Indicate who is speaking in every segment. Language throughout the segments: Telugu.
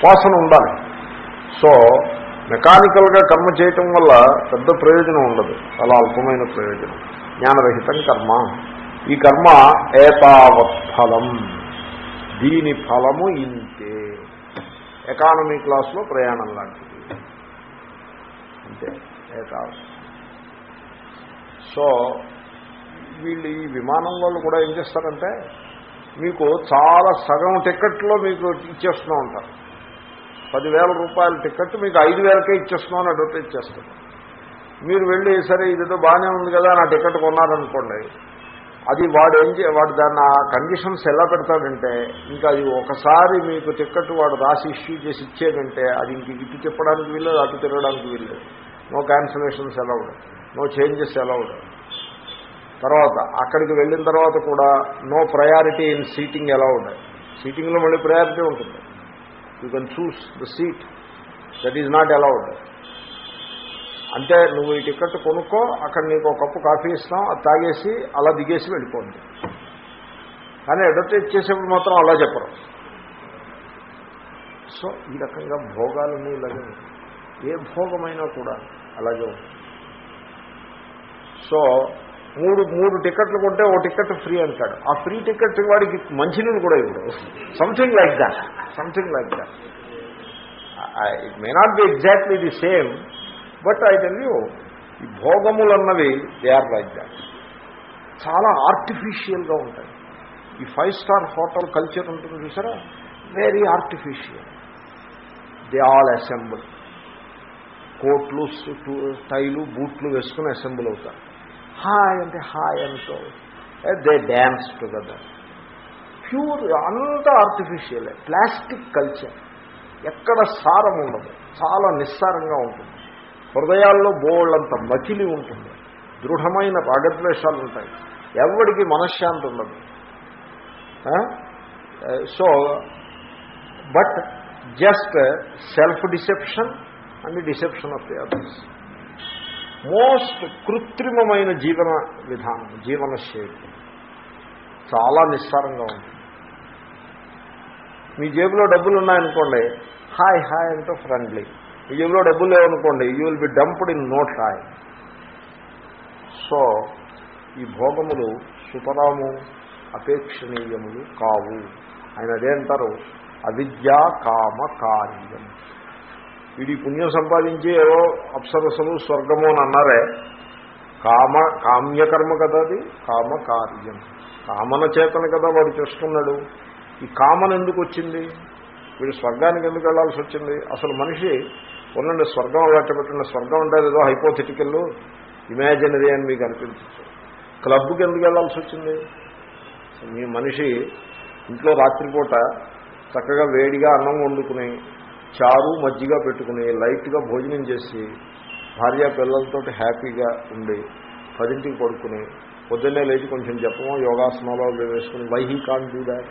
Speaker 1: ఉపాసన ఉండాలి. సో మెకానికల్గా కర్మ చేయటం వల్ల పెద్ద ప్రయోజనం ఉండదు. చాలా అల్పమైన ప్రయోజనం. జ్ఞానరహితం కర్మ. ఈ కర్మ ఏతావత్ ఫలం దీని ఫలము ఇంతే. ఎకానమీ క్లాస్లో ప్రయాణం లాంటిది. అంతే. ఏతావత్ సో వీళ్ళు ఈ విమానం వాళ్ళు కూడా ఏం చేస్తారంటే మీకు చాలా సగం టికెట్లో మీకు ఇచ్చేస్తూ ఉంటారు. పదివేల రూపాయల టికెట్ మీకు ఐదు వేలకే ఇచ్చేస్తున్నాం అని అడ్వర్టైజ్ చేస్తారు మీరు వెళ్ళి సరే ఇదేదో బాగానే ఉంది కదా నా టికెట్ కొన్నారనుకోండి. అది వాడు ఏం చే వాడు దాన్ని ఆ కండిషన్స్ ఎలా పెడతాడంటే ఇంకా అది ఒకసారి మీకు టికెట్ వాడు రాసి ఇష్యూ చేసి ఇచ్చేదంటే అది ఇంక ఇటు చెప్పడానికి వీల్లేదు అటు తిరగడానికి వీల్లేదు. No cancellations allowed no changes allowed తర్వాత అక్కడికి వెళ్ళిన తర్వాత కూడా no priority in seating allowed సీటింగ్లో మళ్ళీ ప్రయారిటీ ఉంటుంది. You can choose the seat that is not allowed అంటే నువ్వు ఈ టికెట్ కొనుక్కో అక్కడ నీకు ఒక కప్పు కాఫీ ఇస్తాం అది తాగేసి అలా దిగేసి వెళ్ళిపోండి. కానీ అడ్వర్టైజ్ చేసేప్పుడు మాత్రం అలా చెప్పరు. సో ఈ రకంగా భోగాలన్నీ ఇలాగే. ఏ భోగమైనా కూడా అలాగే ఉంటుంది. సో మూడు మూడు టికెట్లు కొంటే ఓ టికెట్ ఫ్రీ అంటాడు. ఆ ఫ్రీ టికెట్ వాడికి మంచినీళ్ళు కూడా ఇవ్వడు. Something like that something like that it may not be exactly the same but I tell you ఈ భోగములు అన్నవి దే ఆర్ లైక్ దాట్ చాలా ఆర్టిఫిషియల్గా ఉంటాయి. ఈ ఫైవ్ స్టార్ హోటల్ కల్చర్ ఉంటుంది చూసారా? Very artificial they all assemble కోట్లు టైలు బూట్లు వేసుకుని అసెంబుల్ అవుతారు. హాయ్ అంటే హాయ్ అంటూ. దే డ్యాన్స్ టుగెదర్ ప్యూర్ అంతా ఆర్టిఫిషియలే ప్లాస్టిక్ కల్చర్ ఎక్కడ సారం ఉండదు. చాలా నిస్సారంగా ఉంటుంది. హృదయాల్లో బోళ్ళంత మచిలి ఉంటుంది. దృఢమైన రాగద్వేషాలు ఉంటాయి. ఎవరికి మనశ్శాంతి ఉండదు. So but just self deception and deception of the others most కృత్రిమమైన జీవన విధానం జీవన శైలి. చాలా నిస్సారంగా ఉంటుంది మీ జేబులో డబ్బులు ఉన్నాయనుకోండి హాయ్ హాయ్ అంటూ ఫ్రెండ్లీ మీ జేబులో డబ్బులు లేవనుకోండి you will be dumped in no hi so ఈ భోగములు సుతరాము అపేక్షణీయములు కావు. ఆయన అదే అంటారు అవిద్యా కామ కార్యం. వీడి పుణ్యం సంపాదించి ఏవో అప్సరసలు స్వర్గము అని అన్నారే. కామ కామ్యకర్మ కదా అది? కామ కార్యం కామన చేతన కదా వాడు చేస్తున్నాడు. ఈ కామన్ ఎందుకు వచ్చింది? వీడు స్వర్గానికి ఎందుకు వెళ్ళాల్సి వచ్చింది? అసలు మనిషి ఉన్నండి స్వర్గం అలాంటి స్వర్గం అంటే ఏదో హైపోథెటికల్ ఇమాజినరీ అని మీకు అనిపించచ్చు. క్లబ్కి ఎందుకు వెళ్ళాల్సి వచ్చింది? మీ మనిషి ఇంట్లో రాత్రిపూట చక్కగా వేడిగా అన్నం వండుకుని చారు మజ్జిగ పెట్టుకుని లైట్గా భోజనం చేసి భార్య పిల్లలతో హ్యాపీగా ఉండి పదింటికి పడుకుని పొద్దున్నే లేచి కొంచెం చెప్పమో యోగాసనాలు వేసుకుని why he can do that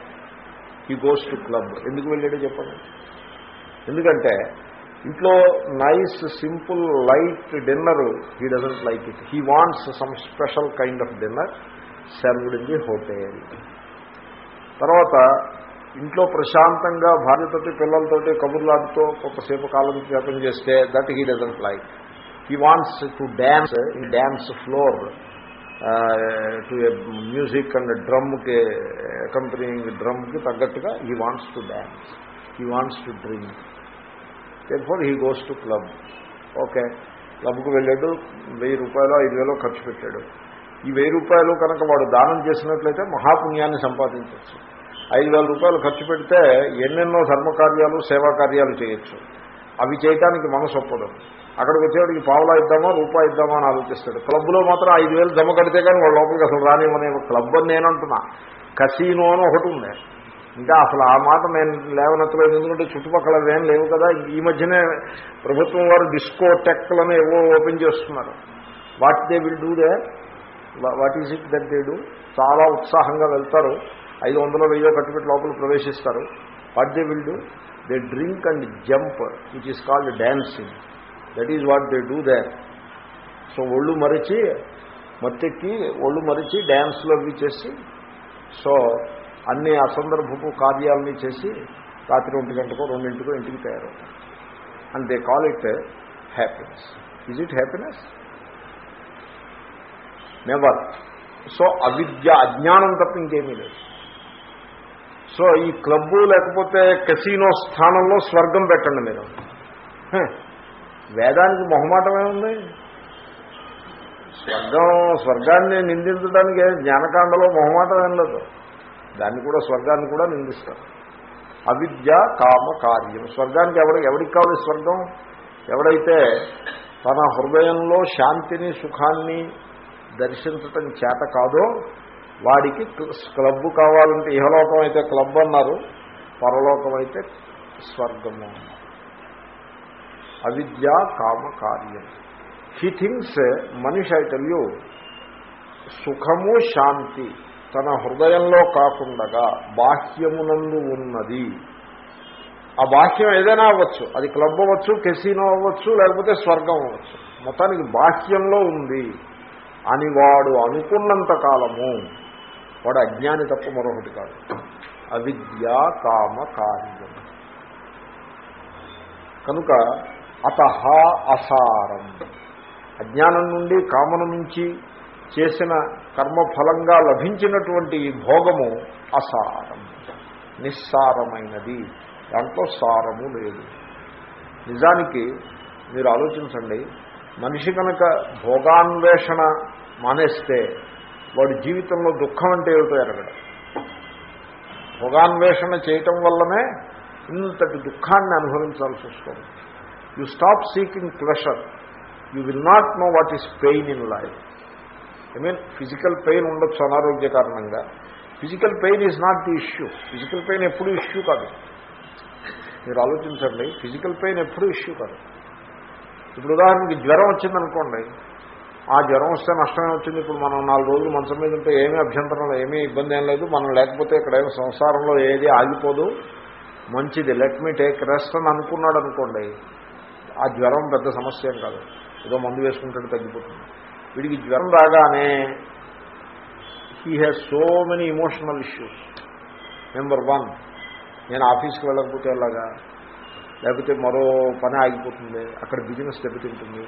Speaker 1: he goes to club ఎందుకు వెళ్ళాడో చెప్పండి. ఎందుకంటే ఇంట్లో nice simple light dinner he doesn't like it he wants some special kind of dinner served in the hotel తర్వాత ఇంట్లో ప్రశాంతంగా భార్యతోటి పిల్లలతోటి కబుర్లాడుతూ కొంతసేపు కాలం వ్యాపం చేస్తే that he doesn't like he wants to dance ఈ dance floor to music and డ్రమ్కి accompanying డ్రమ్కి తగ్గట్టుగా he wants to dance he wants to drink for he goes to club okay క్లబ్కు వెళ్ళాడు వెయ్యి రూపాయలు ఐదు వేలు ఖర్చు పెట్టాడు. ఈ వెయ్యి రూపాయలు కనుక వాడు దానం చేసినట్లయితే మహాపుణ్యాన్ని సంపాదించవచ్చు ఐదు వేల రూపాయలు ఖర్చు పెడితే ఎన్నెన్నో ధర్మకార్యాలు సేవా కార్యాలు చేయొచ్చు. అవి చేయటానికి మనసు ఒప్పదు. అక్కడికి వచ్చేవాడికి పావులా ఇద్దామా రూపాయి ఇద్దామా అని ఆలోచిస్తాడు. క్లబ్లో మాత్రం ఐదు వేలు జమ కడితే కానీ వాళ్ళ లోపలికి అసలు రానివ్వనే క్లబ్ అని నేనంటున్నా కసీనో అని ఒకటి ఉంది. ఇంకా అసలు ఆ మాట నేను లేవనెత్తలేదు. ఎందుకంటే చుట్టుపక్కల ఏం లేవు కదా. ఈ మధ్యనే ప్రభుత్వం వారు డిస్కో టెక్లను ఏవో ఓపెన్ చేస్తున్నారు. What they will do they? What is it that they do? చాలా ఉత్సాహంగా వెళ్తారు. ఐదు వందల వెయ్యో కట్టుబెట్టి లోపల ప్రవేశిస్తారు. What they will do? They drink and jump which is called dancing that is what they do that so ఒళ్ళు మరిచి మత్తెక్కి ఒళ్ళు మరిచి డ్యాన్స్లో అవి చేసి సో అన్ని అసందర్భపు కార్యాలని చేసి రాత్రి ఒంటి గంటకో రెండింటికో ఇంటికి తయారవుతారు. And they call it happiness is it happiness never so అవిద్య అజ్ఞానం తప్ప ఇంకేమీ లేదు. సో ఈ క్లబ్బు లేకపోతే కెసినో స్థానంలో స్వర్గం పెట్టండి మీరు. వేదానికి మొహమాటమే ఉంది స్వర్గం స్వర్గాన్ని నిందించడానికి జ్ఞానకాండలో మొహమాటం ఏం లేదు. దాన్ని కూడా స్వర్గాన్ని కూడా నిందిస్తారు. అవిద్య కామ కార్యం. స్వర్గానికి ఎవరు ఎవరికి కావాలి స్వర్గం? ఎవడైతే తన హృదయంలో శాంతిని సుఖాన్ని దర్శించటం చేత కాదో వాడికి క్లబ్ కావాలంటే ఇహలోకం అయితే క్లబ్ అన్నారు పరలోకం అయితే స్వర్గము అవిద్య కామ కార్యం. హీ థింగ్స్ మనిషి ఐ సుఖము శాంతి తన హృదయంలో కాకుండా బాహ్యమునందు ఉన్నది. ఆ బాహ్యం ఏదైనా అవ్వచ్చు అది క్లబ్ అవ్వచ్చు కెసినో అవ్వచ్చు లేకపోతే స్వర్గం అవ్వచ్చు. మొత్తానికి బాహ్యంలో ఉంది అని వాడు అనుకున్నంత కాలము వాడు అజ్ఞాని తప్ప మరొకటి కాదు. అవిద్య కామ కార్యం. కనుక అత అసారం. అజ్ఞానం నుండి కామన నుంచి చేసిన కర్మఫలంగా లభించినటువంటి భోగము అసారం. నిస్సారమైనది. దాంట్లో సారము లేదు. నిజానికి మీరు ఆలోచించండి మనిషి కనుక భోగాన్వేషణ మానేస్తే వాడు జీవితంలో దుఃఖం అంటే ఏమిటో ఎరగడం. భోగాన్వేషణ చేయటం వల్లనే ఇంతటి దుఃఖాన్ని అనుభవించాల్సి వస్తుంది. You stop seeking pleasure you will not know what is pain in life I mean physical pain ఉండొచ్చు అనారోగ్య కారణంగా. Physical pain is not the issue physical pain ఎప్పుడూ ఇష్యూ కాదు. మీరు ఆలోచించండి ఫిజికల్ పెయిన్ ఎప్పుడూ ఇష్యూ కాదు. ఇప్పుడు ఉదాహరణకి జ్వరం వచ్చిందనుకోండి ఆ జ్వరం వస్తే నష్టమే వచ్చింది? ఇప్పుడు మనం నాలుగు రోజులు మంచం మీద ఉంటే ఏమీ అభ్యంతరం లేదు, ఏమీ ఇబ్బంది ఏం లేదు. మనం లేకపోతే ఇక్కడ ఏమో సంసారంలో ఏది ఆగిపోదు. మంచిది. లెట్ మీ టేక్ రెస్ట్ అని అనుకున్నాడు అనుకోండి ఆ జ్వరం పెద్ద సమస్య ఏం కాదు. ఏదో మందు వేసుకుంటే తగ్గిపోతుంది. వీడికి జ్వరం రాగానే he has so many emotional issues number one నేను ఆఫీస్కి వెళ్ళకపోతే ఎలాగా? లేకపోతే మరో పని ఆగిపోతుంది. అక్కడ బిజినెస్ దెబ్బతింటుంది.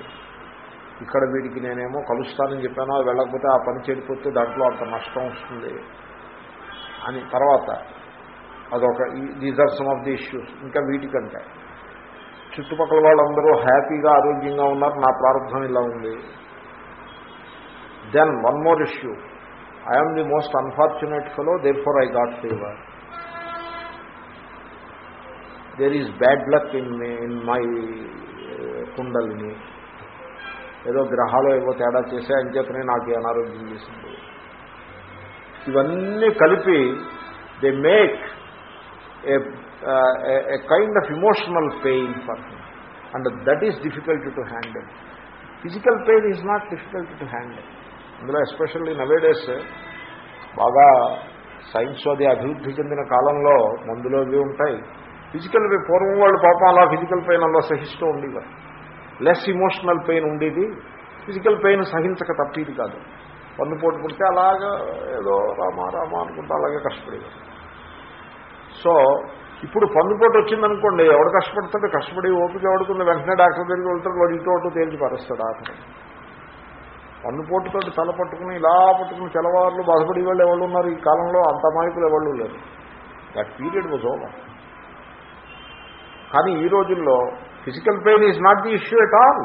Speaker 1: ఇక్కడ వీడికి నేనేమో కలుస్తానని చెప్పాను అది వెళ్ళకపోతే ఆ పని చెడిపోతే దాంట్లో అంత నష్టం వస్తుంది. అని తర్వాత అదొక these are some of the issues ఇంకా వీటికంటే. చుట్టుపక్కల వాళ్ళందరూ హ్యాపీగా ఆరోగ్యంగా ఉన్నారు నా ప్రారంభం ఇలా ఉంది. Then one more issue I'm the most unfortunate fellow therefore I got fever there is bad luck in in my kundalini ఏదో గ్రహాలు ఏవో తేడా చేసే అంచేతనే నాకు ఈ అనారోగ్యం చేసింది. ఇవన్నీ కలిపి they make a kind of emotional pain for and that is difficult to handle. Physical pain is not difficult to handle. అందులో ఎస్పెషల్లీ నవేడేస్ బాగా సైన్స్ అది అభివృద్ధి చెందిన కాలంలో మందులో ఉంటాయి. ఫిజికల్ పూర్వం వాళ్ళు పాపం అలా ఫిజికల్ పెయిన్ అలా సహిస్తూ ఉండేవారు. లెస్ ఇమోషనల్ పెయిన్ ఉండేది. ఫిజికల్ పెయిన్ సహించక తప్పేది కాదు. పన్నుపోటు పుడితే అలాగా ఏదో రామా రామా అనుకుంటా అలాగే కష్టపడేది సో ఇప్పుడు పన్ను పోటు వచ్చిందనుకోండి ఎవడు కష్టపడతాడు? కష్టపడి ఓపిక ఎవడుకుంది? వెంటనే డాక్టర్ దగ్గరికి వెళ్తాడు వాడు ఇటు అటు తేల్చి పరుస్తాడు ఆఖరి పన్నుపోటుతో తల పట్టుకుని ఇలా పట్టుకుని తెల్లవారులు బాధపడే వాళ్ళు ఎవరు ఉన్నారు? ఈ కాలంలో అంత మాయకులు ఎవరు లేరు. దట్ పీరియడ్ వాజ్ ఓవర్ కానీ ఈ రోజుల్లో physical pain is not the issue at all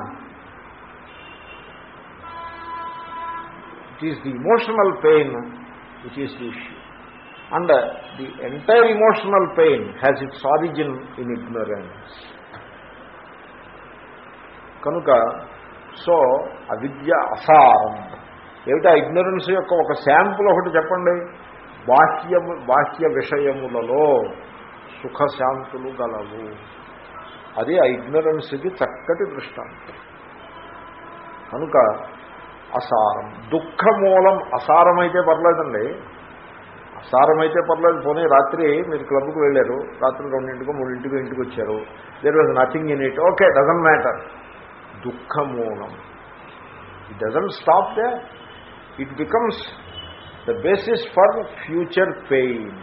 Speaker 1: it is the emotional pain which is the issue and the entire emotional pain has its origin in ignorance కనుక సో అవిద్య అసారం. ఏమిటా ఇగ్నరెన్స్ యొక్క ఒక శాంపుల్ ఒకటి చెప్పండి? బాహ్యము బాహ్య విషయములలో సుఖశాంతులు గలవు. అది ఆ ఇగ్నరెన్స్కి చక్కటి దృష్టాంతం. కనుక అసారం దుఃఖమూలం అసారమైతే పర్లేదండి. అసారమైతే పర్లేదు పోనీ రాత్రి మీరు క్లబ్కి వెళ్ళారు రాత్రి రెండింటికో మూడింటికో ఇంటికి వచ్చారు there was nothing in it okay doesn't matter దుఃఖమూలం. It doesn't stop they it becomes the basis for future pain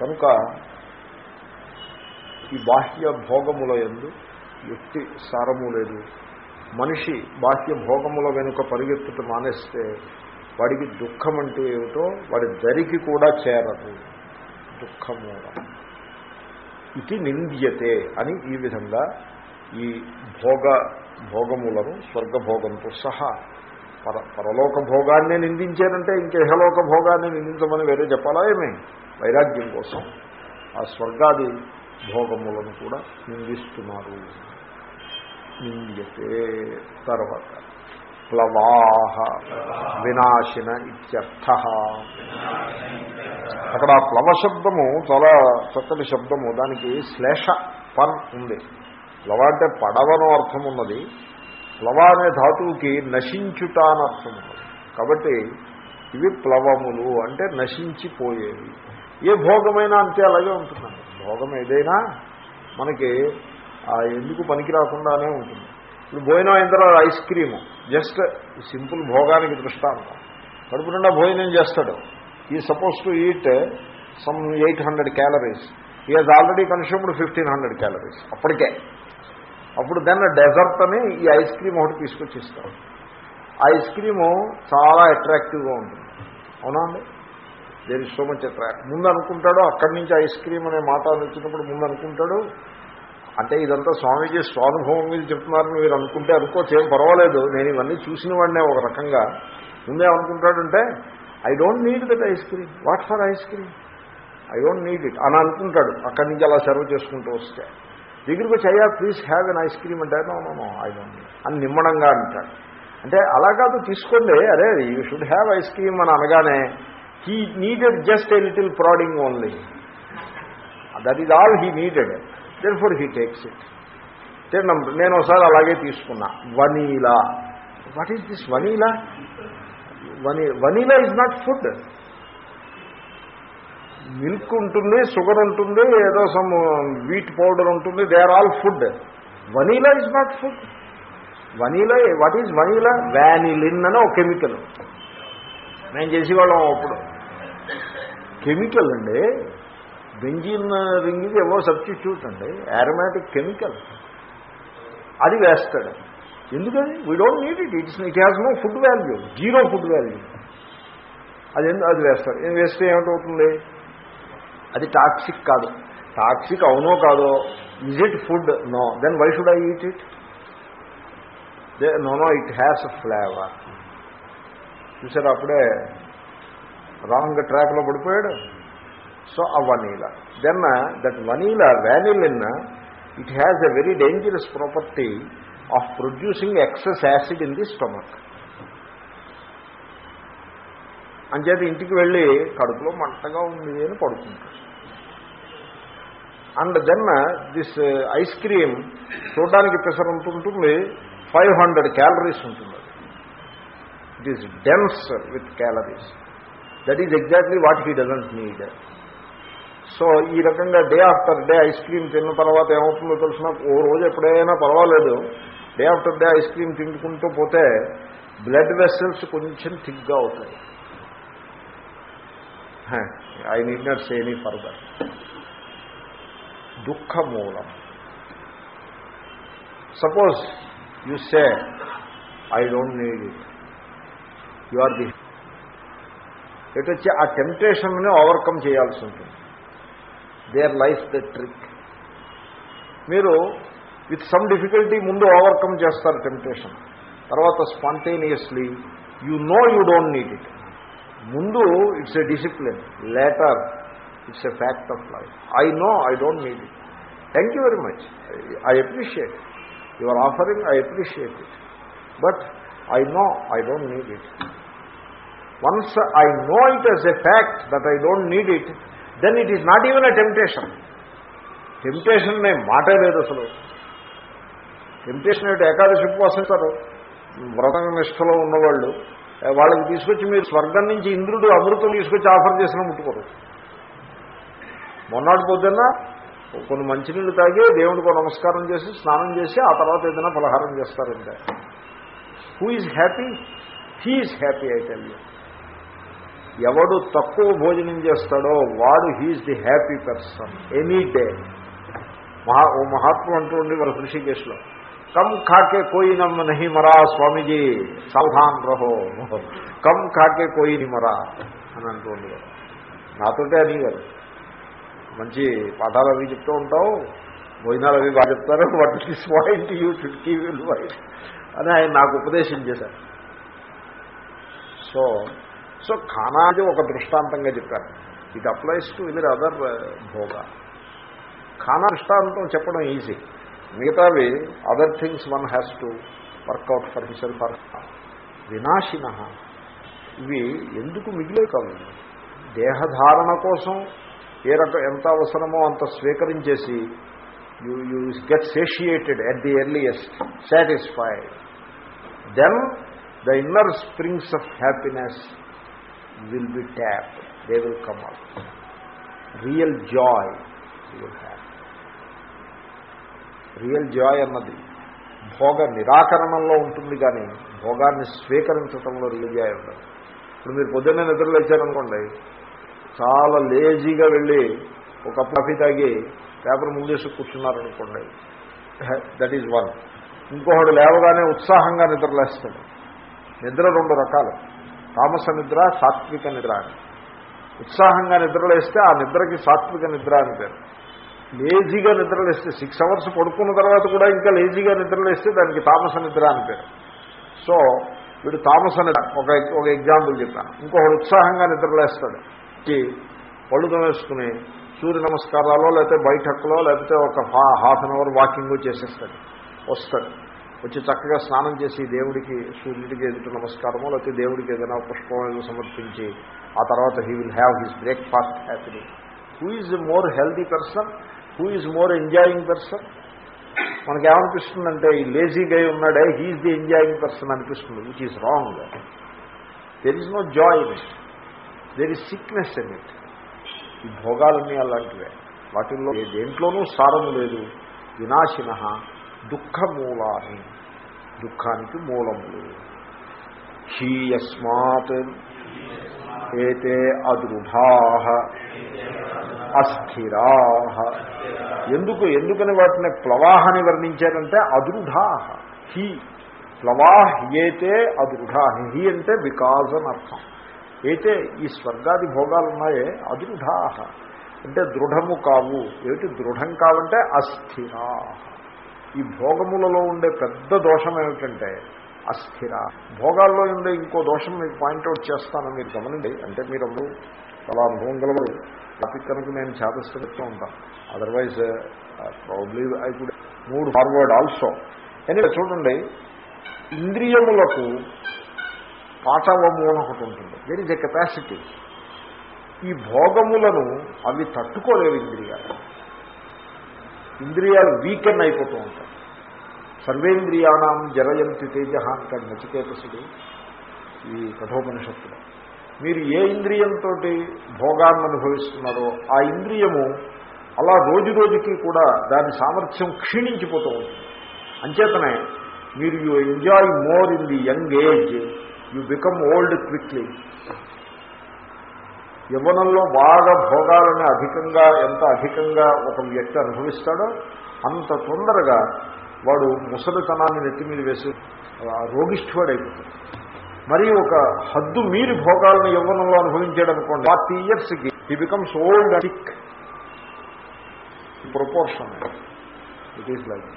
Speaker 1: కనుక ఈ బాహ్య భోగముల ఎందు వ్యక్తి సారము లేదు. మనిషి బాహ్య భోగముల వెనుక పరిగెత్తుట మానేస్తే వాడికి దుఃఖం అంటే ఏమిటో వాడి దరికి కూడా చేరదు. దుఃఖము ఇది నింద్యతే అని ఈ విధంగా ఈ భోగ భోగములను స్వర్గభోగంతో సహా పర పరలోక భోగాన్ని నిందించారంటే ఇంకేహలోక భోగాన్ని నిందించమని వేరే చెప్పాలా ఏమి? వైరాగ్యం కోసం. ఆ స్వర్గాది భోగములను కూడా నిందిస్తున్నారు. నింద్యతే తర్వాత ప్లవాహ వినాశిన ఇత్యర్థ. అక్కడ ఆ ప్లవ శబ్దము చాలా చక్కటి శబ్దము దానికి శ్లేష పన్ ఉంది. ప్లవ అంటే పడవను అర్థం ఉన్నది ప్లవ అనే ధాతువుకి నశించుట అని అర్థం ఉన్నది కాబట్టి ఇవి ప్లవములు అంటే నశించిపోయేవి. ఏ భోగమైనా అంతే అలాగే ఉంటుందండి. భోగం ఏదైనా మనకి ఎందుకు పనికి రాకుండానే ఉంటుంది. ఇప్పుడు భోజనం అయిన తర్వాత ఐస్ క్రీము జస్ట్ సింపుల్ భోగానికి దృష్టాంతం. కడుపు నిండా భోజనం చేస్తాడు. He supposed to eat some eight hundred calories he has already consumed fifteen hundred calories అప్పటికే. అప్పుడు దాన్ని డెజర్ట్ అని ఈ ఐస్ క్రీమ్ ఒకటి తీసుకొచ్చిస్తాడు ఐస్ క్రీము చాలా అట్రాక్టివ్గా ఉంటుంది. అవునా అండి? There is so much attract ముందు అనుకుంటాడు అక్కడి నుంచి ఐస్ క్రీమ్ అనే మాట వచ్చినప్పుడు ముందు అనుకుంటాడు అంటే ఇదంతా స్వామీజీ స్వానుభవం మీద చెప్తున్నారని మీరు అనుకుంటే అనుకోవచ్చు ఏం పర్వాలేదు. నేను ఇవన్నీ చూసిన వాడినే ఒక రకంగా. ముందే అనుకుంటాడంటే I don't need that ice cream what for ice cream I don't need it అని అనుకుంటాడు. అక్కడి నుంచి అలా సర్వ్ చేసుకుంటూ వస్తే. దగ్గరికి వచ్చి అయ్యా please have an ice cream అంటే no no I don't need అని నిమ్మడంగా అంటాడు. అంటే అలా కాదు తీసుకోండి. అరే you should have ice cream అని అనగానే he needed just a little prodding only that is all he needed then for he takes it నేను ఒకసారి అలాగే తీసుకున్నా. Vanilla what is this vanilla vani vanilla is not food milk ఉంటుంది షుగర్ ఉంటుంది ఏదో సమ్ వీట్ పౌడర్ ఉంటుంది they are all food vanilla is not food vanilla what is vanilla vanillin అని ఒక కెమికల్ మేము చేసేవాళ్ళం అప్పుడు. కెమికల్ అండి. బెంజిన్ రింగ్ ఏవో సబ్స్టిట్యూట్ అండి. ఆరోమాటిక్ కెమికల్ అది వేస్తాడు. ఎందుకని? We don't need it it's it has no food value zero food value అది అది వేస్తారు ఏం వేస్తే ఏమిటవుతుంది అది టాక్సిక్ కాదు. టాక్సిక్ అవునో కాదో? Is it food no then why should I eat it no no it has flavour చూసారు అప్పుడే రాంగ్ ట్రాక్లో పడిపోయాడు. సో ఆ vanilla. Then that vanilla vanillin it has a very dangerous property of producing excess acid in the stomach. అంచేత ఇంటికి వెళ్ళి కడుపులో మంటగా ఉంది అని పడుకుంటాడు. And then this uh, ice cream చూడడానికి పెసరంత ఉంటుంది ఫైవ్ హండ్రెడ్ క్యాలరీస్ ఉంటుంది it is dense with calories that is exactly what he doesn't need so ఈ రకంగా day after day ice cream తిన్న తర్వాత ఏమవుతుందో తెలిసిన ఓ రోజు ఎప్పుడైనా పర్వాలేదు. Day after day ice cream తింటుకుంటూ పోతే బ్లడ్ వెసల్స్ కొంచెం థిక్గా అవుతాయి. I need not say any further దుఃఖమూలం. Suppose you say I don't need it you are the ఎటొచ్చి ఆ టెంప్టేషన్ని ఓవర్కమ్ చేయాల్సి ఉంటుంది. There life the trick. మీరు విత్ సమ్ డిఫికల్టీ ముందు ఓవర్కమ్ చేస్తారు టెంప్టేషన్. తర్వాత spontaneously you know you don't need it. ముందు it's a discipline. Later it's a fact of life. I know I don't need it. Thank you very much I appreciate your offering I appreciate it but I know I don't need it once I know it as a fact that I don't need it then it is not even a temptation temptation నే మాటే లేదు అసలు. టెంప్టేషన్ ఏంటి ఏకాదశి ఉపవాసిస్తారు వ్రత నిష్ఠలో ఉన్నవాళ్ళు వాళ్ళకి తీసుకొచ్చి మీరు స్వర్గం నుంచి ఇంద్రుడు అమృతం తీసుకొచ్చి ఆఫర్ చేసినా ముట్టుకోరు. మొన్నటి పొద్దున్న కొన్ని మంచినీళ్ళు తాగి దేవుడికి నమస్కారం చేసి స్నానం చేసి ఆ తర్వాత ఏదైనా పలహారం చేస్తారంటే. Who is happy he is happy అయితే ఎవడు తక్కువ భోజనం చేస్తాడో వాడు he is the happy person any day. మహా ఓ మహాత్మ అంటూ ఉండి వాళ్ళ ఋషికేశ్లో కమ్ ఖాకే కోయి నమ్మ నహి మరా స్వామీజీ సావధాన్ రహో. కమ్ ఖాకే కోయి నిమరా అని అంటూ ఉండేవారు నాతోటే అనేవారు మంచి పాఠాలు అవి చెప్తూ ఉంటావు భోజనాలు అవి బాగా చెప్తారు what is point you should key will wait అని ఆయన నాకు ఉపదేశం చేశారు. సో సో ఖానాది ఒక దృష్టాంతంగా చెప్పారు. It applies to either other uh, భోగ. ఖానా దృష్టాంతం చెప్పడం ఈజీ మిగతావి other things one has to work out for himself for వినాశిన. ఇవి ఎందుకు మిగిలే కాదు? దేహధారణ కోసం ఏ రకం ఎంత అవసరమో అంత స్వీకరించేసి you you get satiated at the earliest satisfied then the inner springs of happiness will tapped. Tap will come up. Real real joy will have. Real joy అన్నది భోగ నిరాకరణంలో ఉంటుంది కానీ భోగాన్ని స్వీకరించడంలో రియల్ జాయ్ ఉండదు ఇప్పుడు మీరు పొద్దున్నే నిద్రలు వచ్చారనుకోండి చాలా లేజీగా వెళ్ళి ఒక కాఫీ తాగి పేపర్ ముందేసి కూర్చున్నారనుకోండి దట్ ఈజ్ వన్ ఇంకొకడు లేవగానే ఉత్సాహంగా నిద్రలేస్తాడు నిద్ర రెండు రకాలు తామస నిద్ర సాత్విక నిద్ర అని. ఉత్సాహంగా నిద్రలేస్తే ఆ నిద్రకి సాత్విక నిద్ర అని పేరు. లేజీగా నిద్రలేస్తే సిక్స్ అవర్స్ పడుకున్న తర్వాత కూడా ఇంకా లేజీగా నిద్రలేస్తే దానికి తామస నిద్ర అని పేరు. సో వీడు తామస నిద్ర ఒక ఒక ఎగ్జాంపుల్ చెప్పాను. ఇంకొకడు ఉత్సాహంగా నిద్రలేస్తాడు. పళ్ళు వేసుకుని సూర్య నమస్కారాలో లేకపోతే బయటకులో లేకపోతే ఒక హాఫ్ అన్ అవర్ వాకింగ్ చేసేస్తాడు. వస్తాడు. వచ్చి చక్కగా స్నానం చేసి దేవుడికి సూర్యుడికి ఎదుటి నమస్కారము లేకపోతే దేవుడికి ఏదైనా పుష్పం సమర్పించి ఆ తర్వాత he will have his breakfast happily who is more healthy person who is more enjoying person మనకేమనిపిస్తుందంటే ఈ లేజీ గై ఉన్నాడే he is the enjoying person అనిపిస్తుంది which is wrong there is no joy in it there is sickness in it ఈ భోగాలన్నీ అలాంటివే. వాటిల్లో దేంట్లోనూ సారము లేదు. వినాశిన దుఃఖమూలాన్ని దుఃఖానికి మూలములు. హీయస్మాత్ ఏతే అదృఢా అస్థిరా. ఎందుకు ఎందుకని వాటిని ప్లవాహని వర్ణించారంటే అదృఢా హీ. ప్లవాహ్ ఏతే అదృఢా హీ అంటే వికాస్ అని అర్థం అయితే ఈ స్వర్గాది భోగాలు ఉన్నాయే అదృఢా. అంటే దృఢము కావు. ఏమిటి? దృఢం కావంటే అస్థిరా. ఈ భోగములలో ఉండే పెద్ద దోషం ఏమిటంటే అస్థిర. భోగాల్లో ఉండే ఇంకో దోషం మీకు పాయింట్అవుట్ చేస్తాను మీరు గమనండి అంటే మీరు అప్పుడు చాలా అనుభవం గలవరు. టాపిక్ కనుక నేను చేతస్తూ ఉంటాను. Otherwise probably I could move forward also anyway చూడండి ఇంద్రియములకు పాఠవము అని ఒకటి ఉంటుంది. దెర్ ఇస్ ఎ కెపాసిటీ ఈ భోగములను అవి తట్టుకోలేవు ఇంద్రియాలు. ఇంద్రియాలు వీకెన్ అయిపోతూ ఉంటాయి. సర్వేంద్రియాణం జరయంతి తేజ అంటాడు నచికేతసుడు ఈ కఠోపనిషత్తులో. మీరు ఏ ఇంద్రియంతో భోగాన్ని అనుభవిస్తున్నారో ఆ ఇంద్రియము అలా రోజు రోజుకి కూడా దాని సామర్థ్యం క్షీణించిపోతూ ఉంటుంది. అంచేతనే మీరు you enjoy more in the young age you become old quickly యవ్వనంలో బాగా భోగాలను అధికంగా ఎంత అధికంగా ఒక వ్యక్తి అనుభవిస్తాడో అంత తొందరగా వాడు ముసలితనాన్ని నెత్తి మీద వేసి రోగిష్ఠువాడైపోతాడు. మరి ఒక హద్దు మీరి భోగాలను యవ్వనంలో అనుభవించాడు అనుకోండి ఫార్టీ ఇయర్స్కి he becomes old attic proportion it is like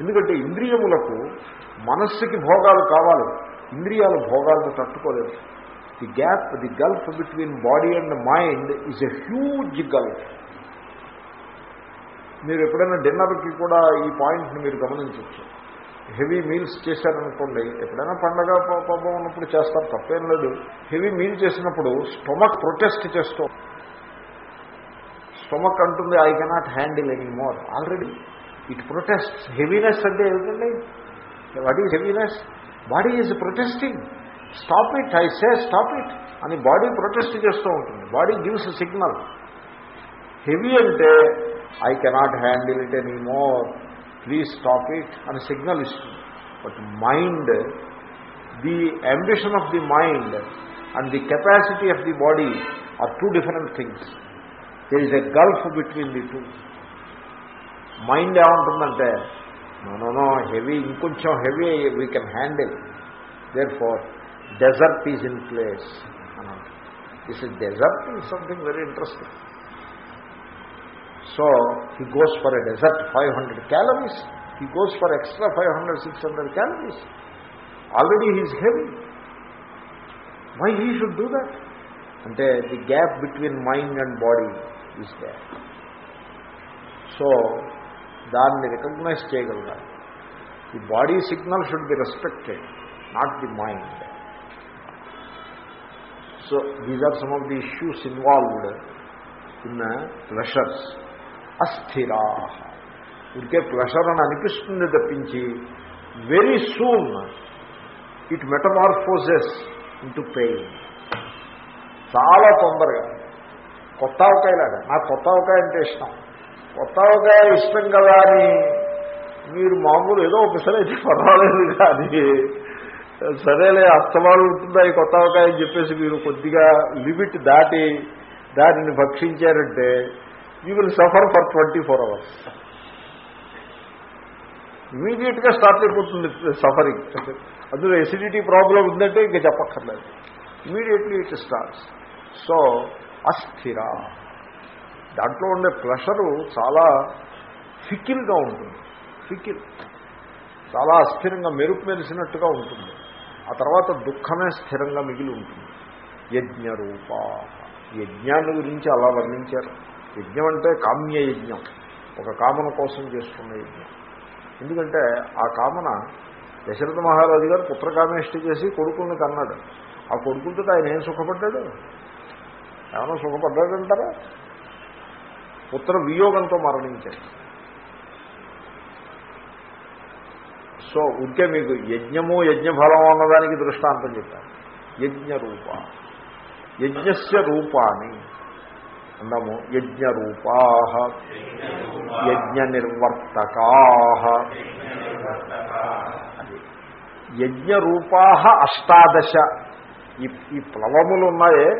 Speaker 1: ఎందుకంటే ఇంద్రియములకు మనస్సుకి భోగాలు కావాలి. ఇంద్రియాలు భోగాలను తట్టుకోలేదు the gap the gulf between body and mind is a huge gulf మీరు ఎప్పుడైనా డిన్నర్కి కూడా ఈ పాయింట్ని మీరు గమనించవచ్చు హెవీ మీల్స్ చేశారనుకోండి ఎప్పుడైనా పండగ పాపం ఉన్నప్పుడు చేస్తారు తప్పేం లేదు. హెవీ మీల్ చేసినప్పుడు స్టొమక్ ప్రొటెస్ట్ చేస్తూ స్టొమక్ అంటుంది I cannot handle any more already it protest heaviness అంటే ఏమిటండి? What is heaviness body is protesting stop it I say stop it అని బాడీ ప్రొటెస్ట్ చేస్తూ ఉంటుంది. బాడీ గివ్స్ సిగ్నల్ హెవీ అంటే I cannot handle it any more please stop it అని సిగ్నల్ ఇస్తుంది. But mind the ambition of the mind and the capacity of the body are two different things there is a gulf between the two mind ఏమంటుందంటే నో నో హెవీ ఇంకొంచెం heavy we can handle therefore dessert is in place అని this is dessert is something very interesting so he goes for a dessert five hundred calories he goes for extra five hundred six hundred calories already he's heavy why he should do that అంటే the gap between mind and body is they so దాన్ని రికగ్నైజ్ చేయగలగాలి the body signal should be respected not the mind So these are some of the issues involved in pleasures అస్థిరా ఇంకే ప్లెషర్ అని అనిపిస్తుంది తప్పించి very soon it metamorphoses into pain చాలా తొందరగా కొత్త అవకాయలాగా నాకు కొత్త అవకాయ అంటే ఇష్టం కొత్త అవకాయ ఇష్టం కదా అని మీరు మామూలు ఏదో ఒకసారి అయితే పర్వాలేదు కానీ సరేలే అస్తమాలు ఉంటుందా ఈ కొత్త అవకాయ అని చెప్పేసి మీరు కొద్దిగా లిమిట్ దాటి దానిని భక్షించారంటే you will suffer for twenty four hours ఇమీడియట్గా స్టార్ట్ అయిపోతుంది సఫరింగ్ అందులో ఎసిడిటీ ప్రాబ్లం ఉందంటే ఇంకా చెప్పక్కర్లేదు. ఇమీడియట్లీ ఇట్ స్టార్ట్స్ సో అస్థిర. దాంట్లో ఉండే ప్లెషరు చాలా ఫికిల్గా ఉంటుంది. ఫికిల్. చాలా అస్థిరంగా మెరుపు మెరిసినట్టుగా ఉంటుంది. ఆ తర్వాత దుఃఖమే స్థిరంగా మిగిలి ఉంటుంది. యజ్ఞరూప. యజ్ఞాన్ని గురించి అలా వర్ణించారు. యజ్ఞం అంటే కామ్య యజ్ఞం. ఒక కామన కోసం చేసుకున్న యజ్ఞం. ఎందుకంటే ఆ కామన దశరథ మహారాజు గారు పుత్రకామేష్టి చేసి కొడుకుల్ని కన్నాడు. ఆ కొడుకులతో ఆయన ఏం సుఖపడ్డాడు? ఏమైనా సుఖపడ్డాడంటారా? పుత్ర వియోగంతో మరణించాడు. సో ఉంటే మీకు యజ్ఞము యజ్ఞఫలం అన్నదానికి దృష్టాంతం చెప్పారు. యజ్ఞ రూప యజ్ఞస్య రూపాన్ని అన్నాము. యజ్ఞ రూపా యజ్ఞ నిర్వర్తకా అది. యజ్ఞ రూపా అష్టాదశ. ఈ ఈ ప్లవములు ఉన్నాయే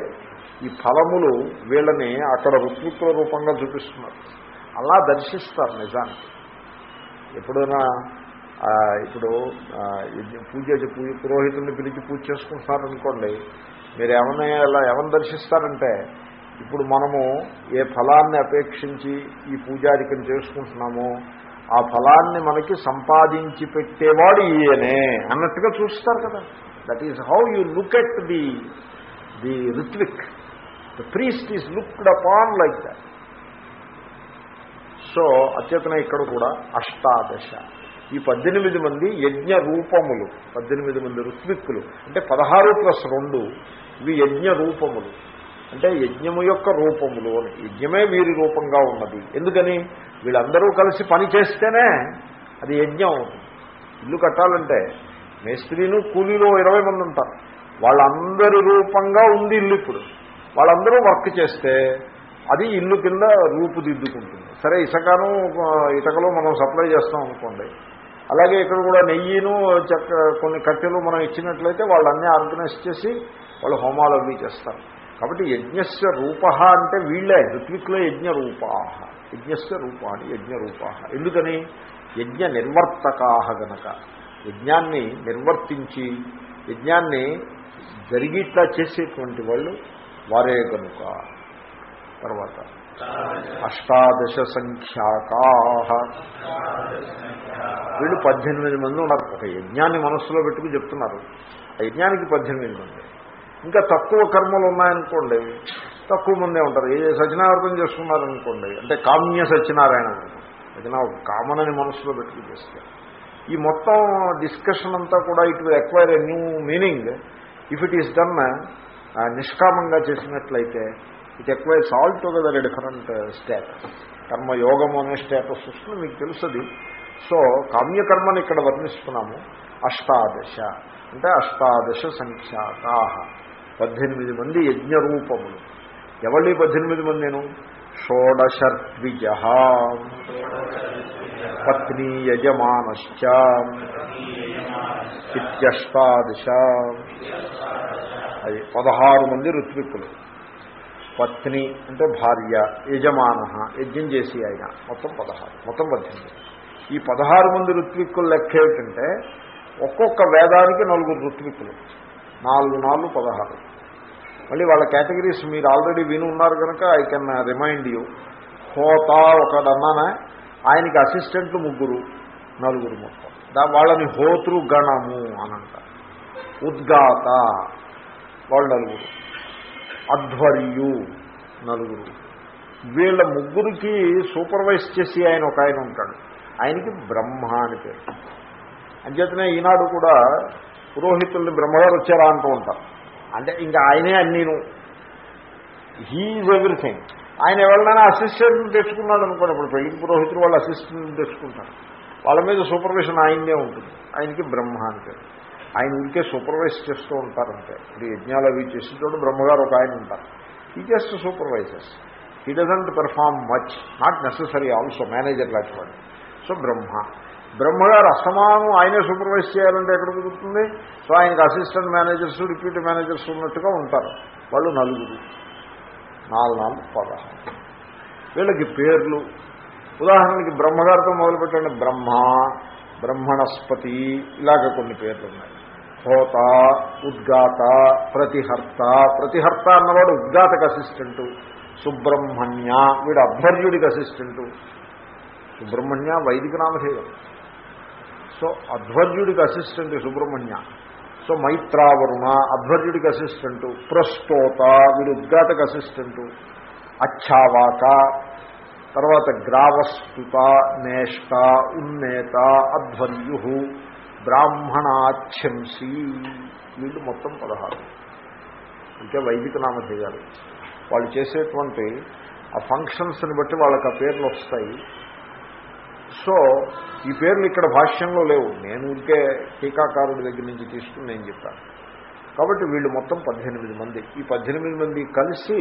Speaker 1: ఈ ఫలములు వీళ్ళని అక్కడ ఋత్వికుల రూపంగా చూపిస్తున్నారు. అలా దర్శిస్తారు నిజానికి. ఎప్పుడైనా ఇప్పుడు పూజ పూజ పురోహితుడిని పిలిచి పూజ చేసుకుంటున్నారనుకోండి మీరు ఏమన్నా ఎలా ఏమని దర్శిస్తారంటే ఇప్పుడు మనము ఏ ఫలాన్ని అపేక్షించి ఈ పూజారికను చేసుకుంటున్నామో ఆ ఫలాన్ని మనకి సంపాదించి పెట్టేవాడు ఈయనే అన్నట్టుగా చూస్తారు కదా. That is how you look at the the Ritwik the priest is looked upon like that so అత్యతన ఇక్కడ కూడా అష్టాదశ. ఈ పద్దెనిమిది మంది యజ్ఞ రూపములు పద్దెనిమిది మంది ఋత్విక్కులు అంటే పదహారు ప్లస్ రెండు ఇవి యజ్ఞ రూపములు. అంటే యజ్ఞము యొక్క రూపములు అని. యజ్ఞమే వీరి రూపంగా ఉన్నది. ఎందుకని? వీళ్ళందరూ కలిసి పని చేస్తేనే అది యజ్ఞం అవుతుంది. ఇల్లు కట్టాలంటే మేస్త్రీను కూలీలో ఇరవై మంది ఉంటారు. వాళ్ళందరి రూపంగా ఉంది ఇల్లు ఇప్పుడు. వాళ్ళందరూ వర్క్ చేస్తే అది ఇల్లు కింద రూపుదిద్దుకుంటుంది. సరే ఇసుకను ఇటకలు మనం సప్లై చేస్తాం అనుకోండి. అలాగే ఇక్కడ కూడా నెయ్యిను చెక్క కొన్ని కట్టెలు మనం ఇచ్చినట్లయితే వాళ్ళన్నీ ఆర్గనైజ్ చేసి వాళ్ళు హోమాలు అవి చేస్తారు. కాబట్టి యజ్ఞస్య రూప అంటే వీళ్ళే ఋత్విక్లో యజ్ఞ రూపా యజ్ఞస్య రూపాన్ని యజ్ఞ రూపా ఎందుకని? యజ్ఞ నిర్వర్తకాహ గనక. యజ్ఞాన్ని నిర్వర్తించి యజ్ఞాన్ని జరిగిట్లా చేసేటువంటి వాళ్ళు వారే కనుక తర్వాత. అష్టాదశ సంఖ్యాకా వీళ్ళు పద్దెనిమిది మంది ఉన్నారు. ఒక యజ్ఞాన్ని మనస్సులో పెట్టుకు చెప్తున్నారు. ఆ యజ్ఞానికి పద్దెనిమిది మంది. ఇంకా తక్కువ కర్మలు ఉన్నాయనుకోండి తక్కువ మందే ఉంటారు. ఏ సత్యనారాయణ చేసుకున్నారనుకోండి అంటే కామ్య సత్యనారాయణ ఏదైనా ఒక కామనని మనసులో పెట్టుకు చేస్తే. ఈ మొత్తం డిస్కషన్ అంతా కూడా it will acquire a new meaning if it is done నిష్కామంగా చేసినట్లయితే it acquires all together different status కర్మయోగము అనే స్టేటస్ వస్తుంది మీకు తెలుస్తుంది సో కామ్యకర్మను ఇక్కడ వర్ణిస్తున్నాము. అష్టాదశ. అంటే అష్టాదశ సంఖ్యాకా పద్దెనిమిది మంది యజ్ఞరూపములు. ఎవళ్ళి పద్దెనిమిది మంది నేను? షోడశర్ద్విజ పత్ని యజమానశ్చ. ఇత్యష్టాదశ. అది పదహారు మంది ఋత్విక్కులు. పత్ని అంటే భార్య యజమాన యజ్ఞం చేసి ఆయన. మొత్తం పదహారు. మొత్తం పద్దెనిమిది. ఈ పదహారు మంది ఋత్విక్కులు లెక్క ఏమిటంటే ఒక్కొక్క వేదానికి నలుగురు ఋత్విక్కులు. నాలుగు నాలుగు పదహారు. మళ్ళీ వాళ్ళ కేటగిరీస్ మీరు ఆల్రెడీ విని ఉన్నారు కనుక ఐ కెన్ రిమైండ్ యూ. హోతా ఒకడన్నానే ఆయనకి అసిస్టెంట్లు ముగ్గురు నలుగురు మొత్తం. వాళ్ళని హోతృగణము అనంట అని అంటారు ఉద్గాత వాళ్ళు నలుగురు. అధ్వర్యు నలుగురు. వీళ్ళ ముగ్గురికి సూపర్వైజ్ చేసి ఆయన ఒక ఆయన ఉంటాడు. ఆయనకి బ్రహ్మ అని పేరు. అంచేతనే ఈనాడు కూడా పురోహితుల్ని బ్రహ్మగారు వచ్చారా అంటూ ఉంటారు. అంటే ఇంకా ఆయనే అన్నీను. He is everything. ఆయన ఎవరినైనా అసిస్టెంట్ తెచ్చుకున్నాడు అనుకోండి ఇప్పుడు పెళ్ళి పురోహితులు వాళ్ళు అసిస్టెంట్ తెచ్చుకుంటారు. వాళ్ళ మీద సూపర్విజన్ ఆయనే ఉంటుంది. ఆయనకి బ్రహ్మ అని పేరు. ఆయన ఇంకే సూపర్వైజ్ చేస్తూ ఉంటారంటే ఇప్పుడు యజ్ఞాలు అవి చేసేటోడు బ్రహ్మగారు ఒక ఆయన ఉంటారు. ఈ just supervisors he doesn't perform much not necessary also manager లాంటి వాడు. సో బ్రహ్మ. బ్రహ్మగారు అసమానం ఆయనే సూపర్వైజ్ చేయాలంటే ఎక్కడ కుదురుతుంది? సో ఆయనకు అసిస్టెంట్ మేనేజర్స్ డిప్యూటీ మేనేజర్స్ ఉన్నట్టుగా ఉంటారు. వాళ్ళు నలుగురు. నాలుగు నాలుగు పదహారు వీళ్ళకి పేర్లు. ఉదాహరణకి బ్రహ్మగారితో మొదలుపెట్టండి. బ్రహ్మ బ్రహ్మణస్పతి ఇలాగ కొన్ని పేర్లు ఉన్నాయి. హోత ఉద్గాత ప్రతిహర్త. ప్రతిహర్త అన్నవాడు ఉద్గాతకు అసిస్టెంటు సుబ్రహ్మణ్య వీడు అధ్వర్యుడికి అసిస్టెంటు సుబ్రహ్మణ్య వైదిక నామధేయం. సో అధ్వర్యుడికి అసిస్టెంట్ సుబ్రహ్మణ్య. సో మైత్రావరుణ అధ్వర్యుడికి అసిస్టెంటు ప్రస్తోత వీడు ఉద్గాతకు అసిస్టెంటు అచ్చావాక తర్వాత గ్రావస్తుత నేష్ట ఉన్నేత అధ్వర్యు బ్రాహ్మణాచ్ఛంసి. వీళ్ళు మొత్తం పదహారు. అంటే వైదిక నామధేయాలు. వాళ్ళు చేసేటువంటి ఆ ఫంక్షన్స్ని బట్టి వాళ్ళకి ఆ పేర్లు వస్తాయి. సో ఈ పేర్లు ఇక్కడ భాష్యంలో లేవు. నేను ఇంకే టీకాకారుడి దగ్గర నుంచి తీసుకుని నేను చెప్పాను. కాబట్టి వీళ్ళు మొత్తం పద్దెనిమిది మంది. ఈ పద్దెనిమిది మంది కలిసి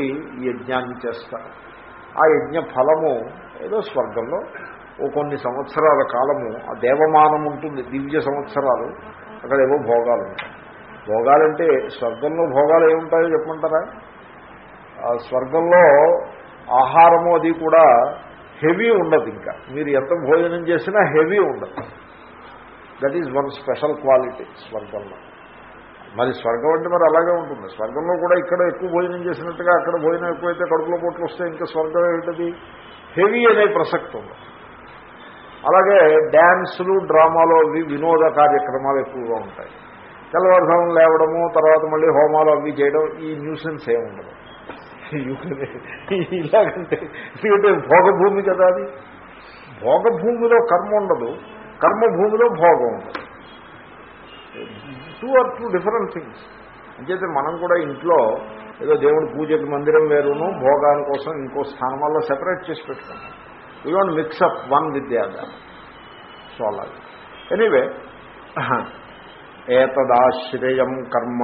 Speaker 1: ఈ యజ్ఞాన్ని చేస్తారు. ఆ యజ్ఞ ఫలము ఏదో స్వర్గంలో ఓ కొన్ని సంవత్సరాల కాలము ఆ దేవమానం ఉంటుంది దివ్య సంవత్సరాలు అక్కడ ఏవో భోగాలు ఉంటాయి. భోగాలంటే స్వర్గంలో భోగాలు ఏముంటాయో చెప్పమంటారా? ఆ స్వర్గంలో ఆహారము అది కూడా హెవీ ఉండదు ఇంకా. మీరు ఎంత భోజనం చేసినా హెవీ ఉండదు. That is one special quality స్వర్గంలో. మరి స్వర్గం అంటే మరి అలాగే ఉంటుంది. స్వర్గంలో కూడా ఇక్కడ ఎక్కువ భోజనం చేసినట్టుగా అక్కడ భోజనం ఎక్కువైతే కడుపులో పొట్లు వస్తే ఇంకా స్వర్గం ఏంటది హెవీ అనే ప్రసక్తి ఉంది అలాగే డ్యాన్సులు డ్రామాలు అవి వినోద కార్యక్రమాలు ఎక్కువగా ఉంటాయి. తెల్లవారుసం లేవడము తర్వాత మళ్ళీ హోమాలు అవి చేయడం ఈ న్యూసెన్స్ ఏముండదు ఇలాగంటే ఎందుకంటే భోగభూమి కదా అది. భోగభూమిలో కర్మ ఉండదు. కర్మభూమిలో భోగం ఉండదు. Two are two different things అంచేతే మనం కూడా ఇంట్లో ఏదో దేవుడి పూజకి మందిరం వేరును భోగాని కోసం ఇంకో స్థానం వల్ల సెపరేట్ చేసి పెట్టుకుంటాం. You don't mix up one with the other so అలాగే ఎనీవే ఏతదాశ్రయం కర్మ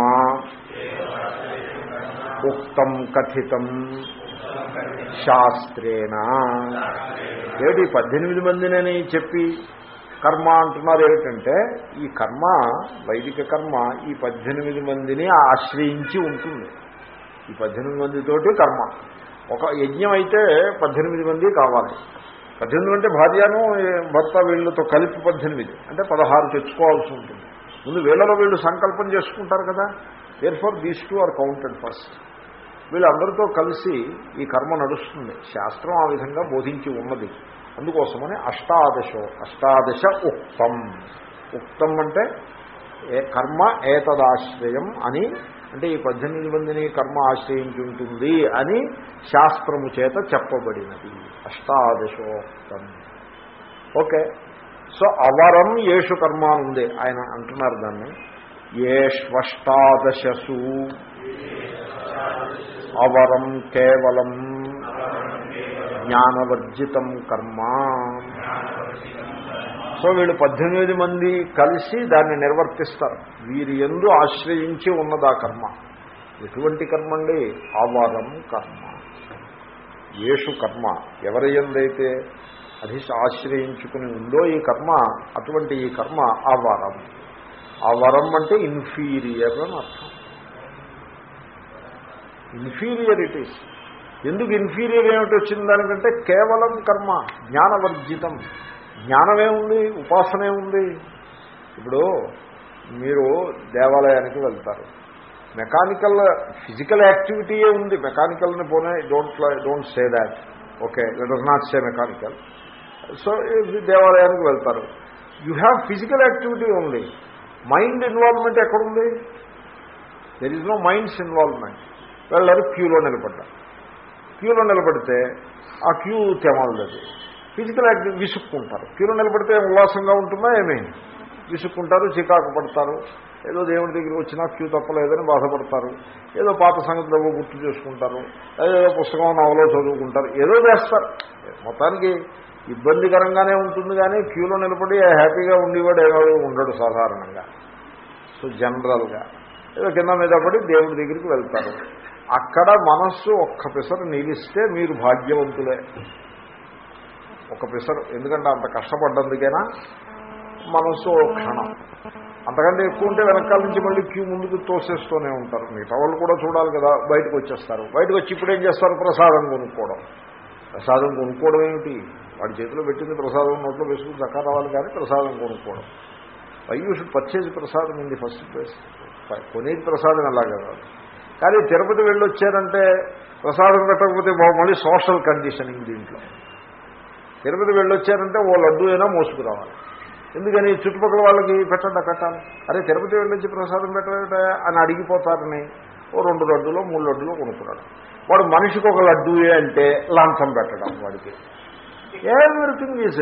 Speaker 1: ఉక్తం కథితం శాస్త్రేణ ఏమిటి? పద్దెనిమిది మందినని చెప్పి కర్మ అంటున్నారు ఏమిటంటే ఈ కర్మ వైదిక కర్మ ఈ పద్దెనిమిది మందిని ఆశ్రయించి ఉంటుంది. ఈ పద్దెనిమిది మందితోటి కర్మ. ఒక యజ్ఞం అయితే పద్దెనిమిది మంది కావాలి. పద్దెనిమిది అంటే భార్యను భర్త వీళ్ళతో కలిపి పద్దెనిమిది. అంటే పదహారు తెచ్చుకోవాల్సి ఉంటుంది. ముందు వీళ్ళలో వీళ్ళు సంకల్పం చేసుకుంటారు కదా. Therefore these two are counted first వీళ్ళందరితో కలిసి ఈ కర్మ నడుస్తుంది. శాస్త్రం ఆ విధంగా బోధించి ఉన్నది. అందుకోసమని అష్టాదశో అష్టాదశ ఉక్తం. ఉక్తం అంటే ఏ కర్మ ఏతదాశ్రయం అని అంటే ఈ పద్దెనిమిది మందిని కర్మ ఆశ్రయించుంటుంది అని శాస్త్రము చేత చెప్పబడినది. అష్టాదశోక్తం. ఓకే. సో అవరం ఏషు కర్మ ఉంది. ఆయన అంటున్నారు దాన్ని. ఏష్వష్టాదశసు. అవరం కేవలం జ్ఞానవర్జితం కర్మ. సో వీళ్ళు పద్దెనిమిది మంది కలిసి దాన్ని నిర్వర్తిస్తారు. వీరి ఎందు ఆశ్రయించి ఉన్నదా కర్మ. ఎటువంటి కర్మ అండి? అవరం కర్మ. ఏషు కర్మ. ఎవరి ఎందైతే అది ఆశ్రయించుకుని ఉందో ఈ కర్మ అటువంటి ఈ కర్మ అవరం అవరం అంటే ఇన్ఫీరియర్ అని అర్థం. ఇన్ఫీరియరిటీస్ ఎందుకు ఇన్ఫీరియర్ ఏమిటి వచ్చింది దానికంటే కేవలం కర్మ జ్ఞానవర్జితం. జ్ఞానమే ఉంది ఉపాసనే ఉంది. ఇప్పుడు మీరు దేవాలయానికి వెళ్తారు. మెకానికల్ ఫిజికల్ యాక్టివిటీయే ఉంది. మెకానికల్ని పోనే don't don't say that okay let is not say mechanical so దేవాలయానికి వెళ్తారు. యూ హ్యావ్ ఫిజికల్ యాక్టివిటీ ఉంది మైండ్ ఇన్వాల్వ్మెంట్ ఎక్కడుంది? There is no mind's involvement వెళ్ళారు క్యూలో నిలబడ్డారు. క్యూలో నిలబడితే ఆ క్యూ తెమలలేదు. ఫిజికల్ యాక్టివిటీ విసుక్కుంటారు. క్యూలో నిలబడితే ఉల్లాసంగా ఉంటుందా ఏమీ? విసుక్కుంటారు చికాకు పడతారు. ఏదో దేవుడి దగ్గర వచ్చినా క్యూ తప్పలేదని బాధపడతారు. ఏదో పాత సంగతులు ఏవో గుర్తు చేసుకుంటారు. ఏదో పుస్తకం నవలో చదువుకుంటారు. ఏదో చేస్తారు మొత్తానికి ఇబ్బందికరంగానే ఉంటుంది కానీ క్యూలో నిలబడి హ్యాపీగా ఉండేవాడు ఏమో ఉండడు సాధారణంగా. సో జనరల్గా. ఏదో కింద మీద పడి దేవుడి దగ్గరికి వెళ్తారు. అక్కడ మనస్సు ఒక్క పిసరు నిలిస్తే మీరు భాగ్యవంతులే. ఒక పిసరు. ఎందుకంటే అంత కష్టపడ్డందుకైనా? మనసు క్షణం. అంతకంటే ఎక్కువ ఉంటే వెనకాల నుంచి మళ్ళీ క్యూ ముందుకు తోసేస్తూనే ఉంటారు. మిగతా వాళ్ళు కూడా చూడాలి కదా బయటకు వచ్చేస్తారు బయటకు వచ్చి ఇప్పుడు ఏం చేస్తారు? ప్రసాదం కొనుక్కోవడం. ప్రసాదం కొనుక్కోవడం ఏమిటి? వాడి చేతిలో పెట్టింది ప్రసాదం నోట్లో వేసుకుని చక్కా రావాలి కానీ ప్రసాదం కొనుక్కోవడం. Why you should purchase prasadam in first place కొనేది ప్రసాదం ఎలాగా కాదు. కానీ తిరుపతి వెళ్ళొచ్చారంటే ప్రసాదం పెట్టకపోతే మళ్ళీ సోషల్ కండిషనింగ్ దీంట్లో. తిరుపతి వెళ్ళొచ్చారంటే ఓ లడ్డు అయినా మోసుకురావాలి. ఎందుకని? చుట్టుపక్కల వాళ్ళకి పెట్టండి కట్టాలి? అరే తిరుపతి వెళ్ళొచ్చి ప్రసాదం పెట్టలేట అని అడిగిపోతారని ఓ రెండు లడ్డులో మూడు లడ్డులో కొనుక్కున్నాడు. వాడు మనిషికి ఒక లడ్డూయే అంటే లాంఛం పెట్టడం వాడికి. Everything is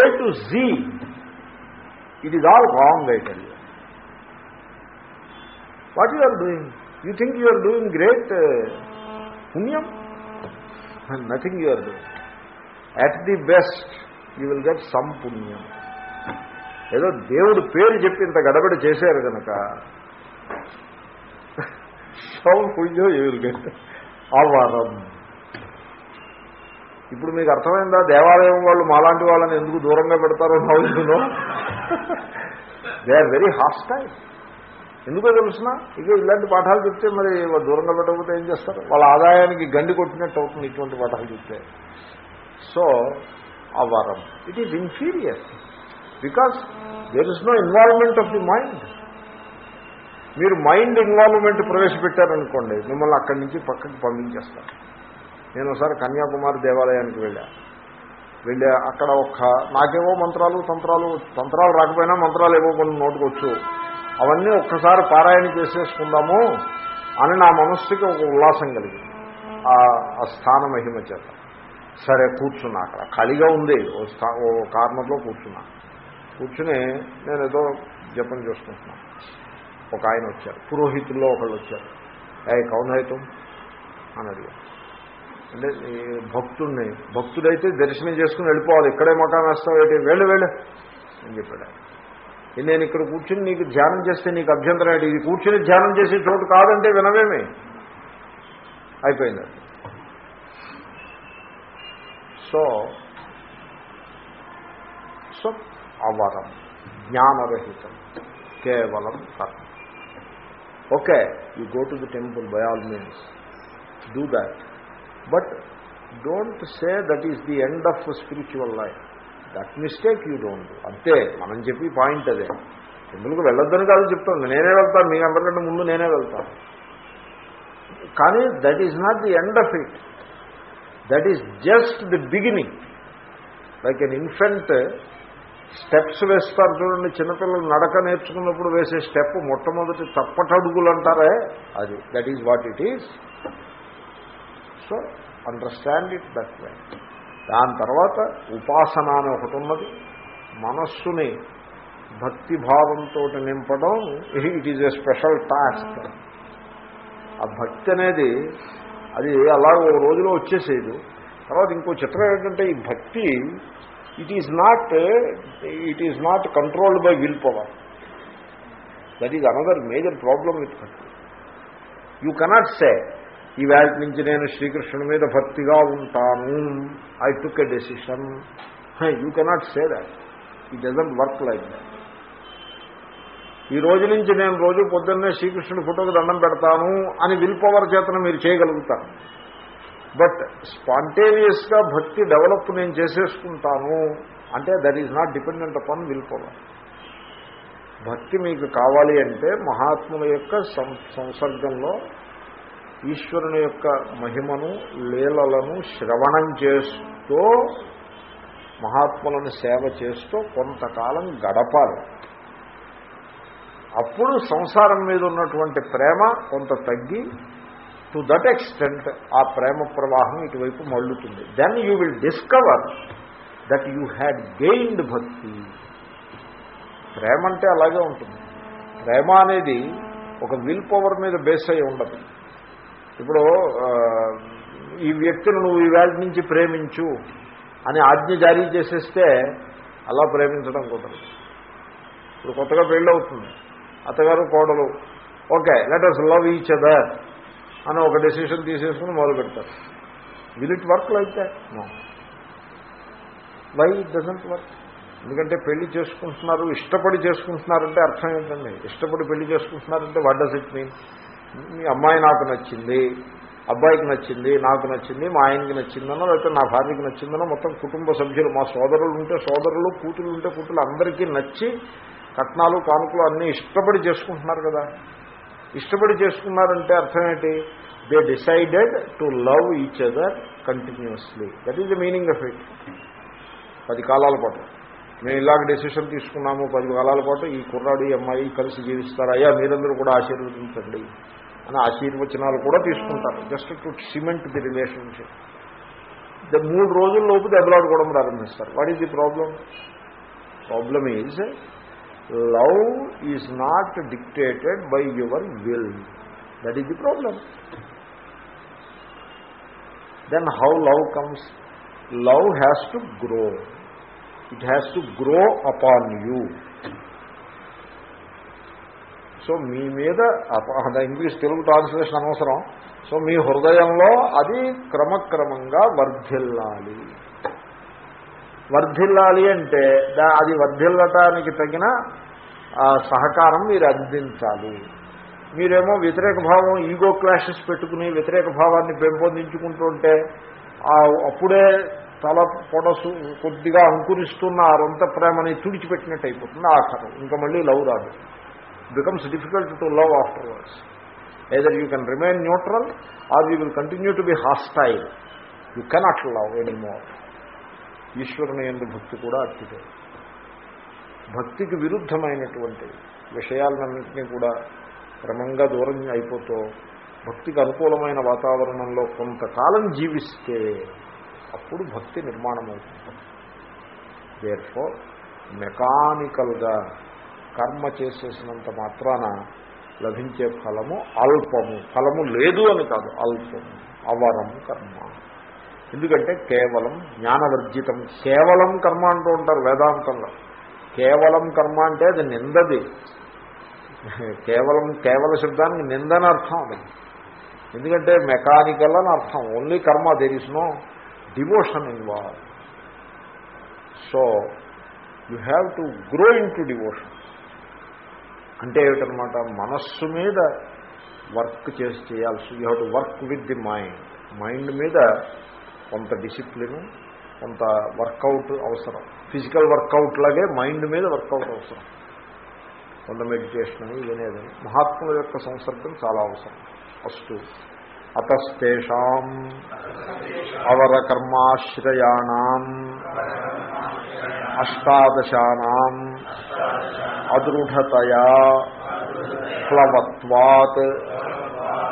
Speaker 1: A to Z it is all wrong I tell you what you are doing you think you are doing great పుణ్యం nothing you're doing at the best you will get some పుణ్యం ఏదో దేవుడు పేరు చెప్పి ఇంత గడబడి చేశారు కనుక సమ్ పుణ్యం యూ విల్ గెట్ అవరం ఇప్పుడు మీకు అర్థమైందా? దేవాలయం వాళ్ళు మాలాంటి వాళ్ళని ఎందుకు దూరంగా పెడతారో నవ్వుతుందో దే ఆర్ వెరీ హాస్టైల్ ఎందుకో తెలుసిన? ఇక ఇలాంటి పాఠాలు చెప్తే మరి దూరంగా పెట్టకపోతే ఏం చేస్తారు? వాళ్ళ ఆదాయానికి గండి కొట్టినట్టు అవుతుంది ఇటువంటి పాఠాలు చెప్తే. So అవరం. It is inferior because there is no involvement of the mind మీరు మైండ్ ఇన్వాల్వ్మెంట్ ప్రవేశపెట్టారనుకోండి మిమ్మల్ని అక్కడి నుంచి పక్కకి పంపించేస్తారు. నేను ఒకసారి కన్యాకుమారి దేవాలయానికి వెళ్ళా. వెళ్ళా అక్కడ ఒక్క నాకేవో మంత్రాలు తంత్రాలు తంత్రాలు రాకపోయినా మంత్రాలు ఏవో కొన్ని నోటుకొచ్చు. అవన్నీ ఒక్కసారి పారాయణ చేసేసుకుందాము అని నా మనస్సుకి ఒక ఉల్లాసం కలిగింది. ఆ స్థాన మహిమ చేత. సరే కూర్చున్నా అక్కడ. ఖాళీగా ఉంది. ఓ ఓ కార్నర్లో కూర్చున్నా. కూర్చుని నేను ఏదో జపం చేసుకుంటున్నాను ఒక ఆయన వచ్చారు. పురోహితుల్లో ఒకళ్ళు వచ్చారు. ఏ కౌనహితం అని అడిగారు. అంటే భక్తుడిని భక్తుడైతే దర్శనం చేసుకుని వెళ్ళిపోవాలి. ఇక్కడే మకాన్ వస్తావు ఏంటి? వెళ్ళు వెళ్ళు అని చెప్పాడు నేను ఇక్కడ కూర్చుని నీకు ధ్యానం చేస్తే నీకు అభ్యంతరం ఏంటి? ఇది కూర్చుని ధ్యానం చేసే చోటు కాదంటే వినవేమి? అయిపోయింది సో సో అవరం జ్ఞానరహితం కేవలం కర్మ. Okay you go to the temple by all means. Do that. But don't say that is the end of spiritual life. That mistake you don't అంతే మనం చెప్పి పాయింట్ అదే. టెంపుల్కి వెళ్ళొద్దని కాదు చెప్తాను నేనే వెళ్తాను మీ అందరికంటే ముందు నేనే వెళ్తాను కానీ that is not the end of it. That is just the beginning like an infant steps వేస్తారు చూడండి చిన్నపిల్లలు నడక నేర్చుకున్నప్పుడు వేసే స్టెప్ మొట్టమొదటి తప్పటడుగులు అంటారే అది. That is what it is so understand it that way దాని తర్వాత ఉపాసన అని ఒకటి ఉన్నది. మనస్సుని భక్తిభావంతో నింపడం it is a special task ఆ భక్తి అనేది అది అలా ఓ రోజులో వచ్చేసేది. తర్వాత ఇంకో చిత్రం ఏంటంటే ఈ భక్తి it is not it is not controlled by will power that is another major problem with భక్తి. యూ కెనాట్ సే ఈ వేళ నుంచి నేను శ్రీకృష్ణుని మీద భక్తిగా ఉంటాను I took a decision you cannot say that it doesn't work like that ఈ రోజు నుంచి నేను రోజు పొద్దున్నే శ్రీకృష్ణుడి ఫోటోకి దండం పెడతాను అని విల్ పవర్ చేతన మీరు చేయగలుగుతారు. బట్ స్పాంటేనియస్గా భక్తి డెవలప్ నేను చేసేసుకుంటాను అంటే that is not dependent upon will power. భక్తి మీకు కావాలి అంటే మహాత్ముల యొక్క సంసర్గంలో ఈశ్వరుని యొక్క మహిమను లీలలను శ్రవణం చేస్తూ మహాత్ములను సేవ చేస్తూ కొంతకాలం గడపాలి. అప్పుడు సంసారం మీద ఉన్నటువంటి ప్రేమ కొంత తగ్గి టు దట్ ఎక్స్టెంట్ ఆ ప్రేమ ప్రవాహం ఇటువైపు మళ్ళుతుంది. Then you will discover that you had gained భక్తి. ప్రేమ అంటే అలాగే ఉంటుంది. ప్రేమ అనేది ఒక విల్ పవర్ మీద బేస్ అయి ఉండదు. ఇప్పుడు ఈ వ్యక్తిని నువ్వు ఈ వేళ నుంచి ప్రేమించు అని ఆజ్ఞ జారీ చేసేస్తే అలా ప్రేమించడం కుదరదు. ఇప్పుడు కొత్తగా పెళ్ళవుతుంది. అత్తగారు కోడలు. Okay let us love each other అని ఒక డెసిషన్ తీసేసుకుని మొదలు పెడతారు. Will it work like that no why it doesn't work ఎందుకంటే పెళ్ళి చేసుకుంటున్నారు ఇష్టపడి చేసుకుంటున్నారంటే అర్థం ఏంటండి? ఇష్టపడి పెళ్ళి చేసుకుంటున్నారంటే వాట్ డస్ ఇట్ మీన్ మీ అమ్మాయి నాకు నచ్చింది అబ్బాయికి నచ్చింది నాకు నచ్చింది మా ఆయనకి నచ్చిందనో లేకపోతే నా భార్యకి నచ్చిందనో మొత్తం కుటుంబ సభ్యులు మా సోదరులు ఉంటే సోదరులు కూతురు ఉంటే కూతురు అందరికీ నచ్చి కట్నాలు కానుకలు అన్నీ ఇష్టపడి చేసుకుంటున్నారు కదా. ఇష్టపడి చేసుకున్నారంటే అర్థం ఏంటి? They decided to love each other continuously that is the meaning of it పది కాలాల పాటు. మేము ఇలాగ డెసిషన్ తీసుకున్నాము పది కాలాల పాటు ఈ కుర్రాడు ఈ అమ్మాయి కలిసి జీవిస్తారు? అయ్యా మీరందరూ కూడా ఆశీర్వదించండి అని ఆశీర్వచనాలు కూడా తీసుకుంటారు. Just to cement the relationship the మూడు రోజుల్లోపు దెబ్బలాడుకోవడం ప్రారంభిస్తారు. What is the problem problem is love is not dictated by your will. That is the problem then how love comes love has to grow it has to grow upon you so మీ మీద ఇంగ్లీష్ తెలుగు ట్రాన్స్లేషన్ అనవసరం. సో మీ హృదయంలో అది క్రమక్రమంగా వర్ధిల్లాలి. వర్ధిల్లాలి అంటే అది వర్ధిల్లటానికి తగిన సహకారం మీరు అందించాలి. మీరేమో వ్యతిరేక భావం ఈగో క్లాషెస్ పెట్టుకుని వ్యతిరేక భావాన్ని పెంపొందించుకుంటుంటే అప్పుడే తల పొడసు కొద్దిగా అంకురిస్తున్న ఆ రొంత ప్రేమని తుడిచిపెట్టినట్టు అయిపోతుంది ఆఖరు. ఇంకా మళ్ళీ లవ్ రాదు. Becomes difficult to love afterwards either you can remain neutral or you will continue to be hostile you cannot love anymore ఈశ్వరుని ఎందు భక్తి కూడా అట్టిదే భక్తికి విరుద్ధమైనటువంటి విషయాలన్నింటినీ కూడా క్రమంగా దూరం అయిపోతూ భక్తికి అనుకూలమైన వాతావరణంలో కొంతకాలం జీవిస్తే అప్పుడు భక్తి నిర్మాణం అవుతుంది మెకానికల్గా కర్మ చేసేసినంత మాత్రాన లభించే ఫలము అల్పము. ఫలము లేదు అని కాదు అల్పము. అవరము కర్మ. ఎందుకంటే కేవలం జ్ఞానవర్జితం. కేవలం కర్మ అంటూ ఉంటారు వేదాంతంలో. కేవలం కర్మ అంటే అది నిందది. కేవలం కేవల శబ్దానికి నిందని అర్థం అది. ఎందుకంటే మెకానికల్ అని అర్థం. ఓన్లీ కర్మ there is no devotion involve so you have to grow in to devotion అంటే ఏమిటనమాట మనస్సు మీద వర్క్ చేసి చేయాల్సి you have to work with the mind mind మీద కొంత డిసిప్లిన్ కొంత వర్కౌట్ అవసరం. ఫిజికల్ వర్కౌట్ లాగే మైండ్ మీద వర్కౌట్ అవసరం. కొంత మెడిటేషన్ అని ఇవనేదని మహాత్ముల యొక్క సంసర్గం చాలా అవసరం. ఫస్ట్ అతస్తేషాం. అవరకర్మాశ్రయాణం. అష్టాదశానాం. అదృఢతయా. ప్లవత్వాత్.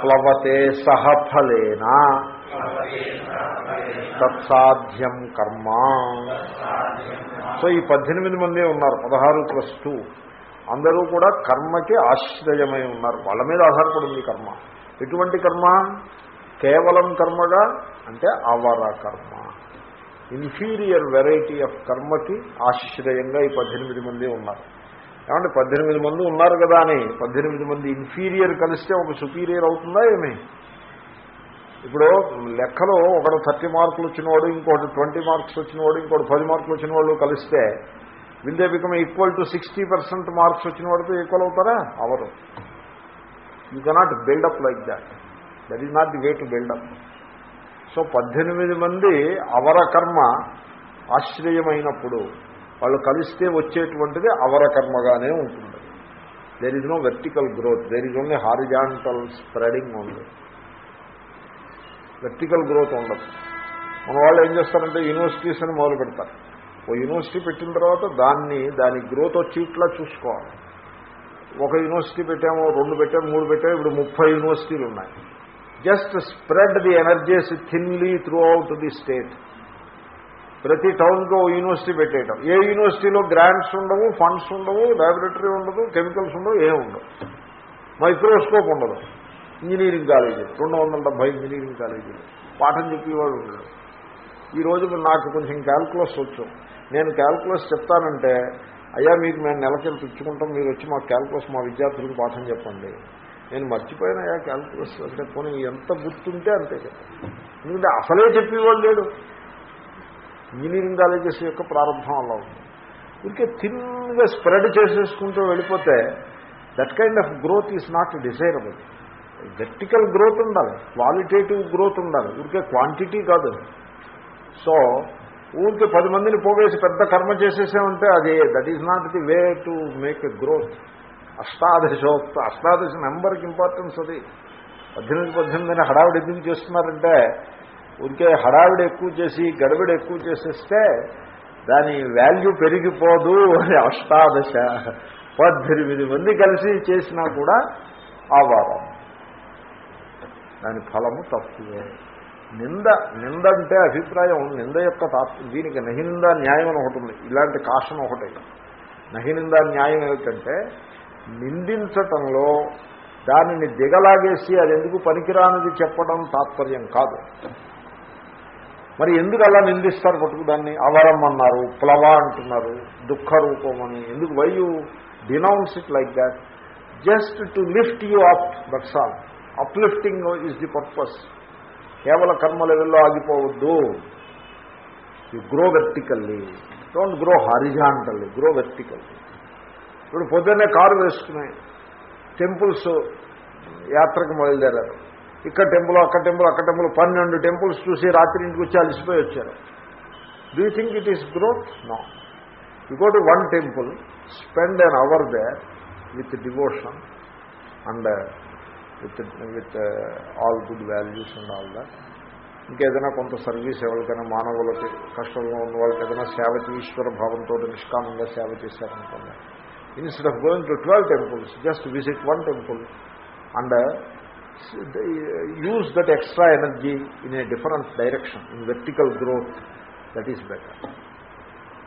Speaker 1: ప్లవతే సహఫలేనా తత్సాధ్యం కర్మ. సో ఈ పద్దెనిమిది మంది ఉన్నారు పదహారు ప్లస్ టూ. అందరూ కూడా కర్మకి ఆశ్రయమై ఉన్నారు. వాళ్ళ మీద ఆధారపడింది కర్మ. ఎటువంటి కర్మ? కేవలం కర్మగా అంటే అవర కర్మ. ఇన్ఫీరియర్ వెరైటీ ఆఫ్ కర్మకి ఆశ్రయంగా ఈ పద్దెనిమిది మంది ఉన్నారు. ఏమంటే పద్దెనిమిది మంది ఉన్నారు కదా అని పద్దెనిమిది మంది ఇన్ఫీరియర్ కలిస్తే ఒక సుపీరియర్ అవుతుందా ఏమి? ఇప్పుడు లెక్కలో ఒకడు థర్టీ మార్కులు వచ్చినవాడు ఇంకోటి ట్వంటీ మార్క్స్ వచ్చినవాడు ఇంకోటి పది మార్కులు వచ్చిన వాళ్ళు కలిస్తే will they become equal to sixty percent marks వచ్చిన వాడితో ఈక్వల్ అవుతారా? Hour. You cannot build up like that that is not the way to build up so పద్దెనిమిది మంది అవర కర్మ ఆశ్రయమైనప్పుడు వాళ్ళు కలిస్తే వచ్చేటువంటిది అవర కర్మగానే ఉంటుంది there is no vertical growth there is only horizontal spreading ఉంది వెర్టికల్ గ్రోత్ ఉండదు. మన వాళ్ళు ఏం చేస్తారంటే యూనివర్సిటీస్ అని మొదలు పెడతారు. ఓ యూనివర్సిటీ పెట్టిన తర్వాత దాన్ని దాని గ్రోత్ వచ్చేట్లా చూసుకోవాలి. ఒక యూనివర్సిటీ పెట్టాము రెండు పెట్టాము మూడు పెట్టాము ఇప్పుడు ముప్పై యూనివర్సిటీలు ఉన్నాయి. Just spread the energies thinly throughout the state ప్రతి టౌన్కి ఓ యూనివర్సిటీ పెట్టేయటం. ఏ యూనివర్సిటీలో గ్రాంట్స్ ఉండవు ఫండ్స్ ఉండవు ల్యాబొరేటరీ ఉండదు కెమికల్స్ ఉండవు ఏం ఉండవు. మైక్రోస్కోప్ ఉండదు. Engineering college. రెండు వందల డెబ్బై ఇంజనీరింగ్ కాలేజీలు పాఠం చెప్పేవాడు ఉన్నాడు. ఈ రోజు నాకు కొంచెం క్యాల్కులస్ వచ్చు. నేను క్యాల్కులస్ చెప్తానంటే అయ్యా మీకు మేము నెలకెళ్ళి తెచ్చుకుంటాం మీరు వచ్చి మా క్యాల్కులస్ మా విద్యార్థులకు పాఠం చెప్పండి. నేను మర్చిపోయిన అయ్యా క్యాల్కులస్ అంటే పోనీ ఎంత గుర్తుంటే అంతే ఎందుకంటే అసలే చెప్పేవాడు లేడు. ఇంజనీరింగ్ కాలేజెస్ యొక్క ప్రారంభం అలా ఉంది. ఇంకే థిన్గా స్ప్రెడ్ చేసేసుకుంటూ వెళ్ళిపోతే that kind of growth is not desirable vertical growth ఉండాలి క్వాలిటేటివ్ గ్రోత్ ఉండాలి. ఊరికే క్వాంటిటీ కాదు. సో ఊరికి పది మందిని పోగేసి పెద్ద కర్మ చేసేసామంటే అది that is not the way to make a growth అష్టాదశోక్త అష్టాదశ నెంబర్కి ఇంపార్టెన్స్ అది. పద్దెనిమిది పద్దెనిమిది హడావిడి ఎందుకు చేస్తున్నారంటే ఊరికే హడావిడి ఎక్కువ చేసి గడబిడి ఎక్కువ చేసేస్తే దాని వాల్యూ పెరిగిపోదు అని అష్టాదశ. పద్దెనిమిది మంది కలిసి చేసినా కూడా ఆ వారం. దాని ఫలము తప్పువే నింద నింద అంటే అభిప్రాయం నింద యొక్క తాత్ దీనికి నహినింద న్యాయం అని ఒకటి ఉంది. ఇలాంటి కాషన్ ఒకటి. నహినింద న్యాయం ఏమిటంటే నిందించటంలో దానిని దిగలాగేసి అది ఎందుకు పనికిరానిది చెప్పడం తాత్పర్యం కాదు. మరి ఎందుకు అలా నిందిస్తారు పట్టుకు దాన్ని? అవరం అన్నారు ప్లవ అంటున్నారు దుఃఖ రూపం అని ఎందుకు? Why you denounce it like that just to lift you up that's all uplifting is the purpose కేవల కర్మ లెవెల్లో ఆగిపోవద్దు. You grow vertically don't grow horizontally grow vertically ఇప్పుడు పొద్దున్నే కారు వేసుకున్నాయి. టెంపుల్స్ యాత్రకు బయలుదేరారు ఇక్కడ టెంపుల్ అక్కడ టెంపుల్ అక్కడ టెంపుల్ పన్నెండు టెంపుల్స్ చూసి రాత్రి ఇంటికి వచ్చి అలసిపోయి వచ్చారు. Do you think it is growth no you go to one temple spend an hour there with devotion and with with all good values and all that ఇంకేదైనా కొంత సర్వీస్ ఎవరికైనా మానవులకి కష్టంలో ఉన్న వాళ్ళకి ఏదైనా సేవ ఈశ్వర భావంతో నిష్కామంగా సేవ చేశారనుకోండి. Instead of going to twelve temples just visit one temple and use that extra energy in a different direction in vertical growth that is better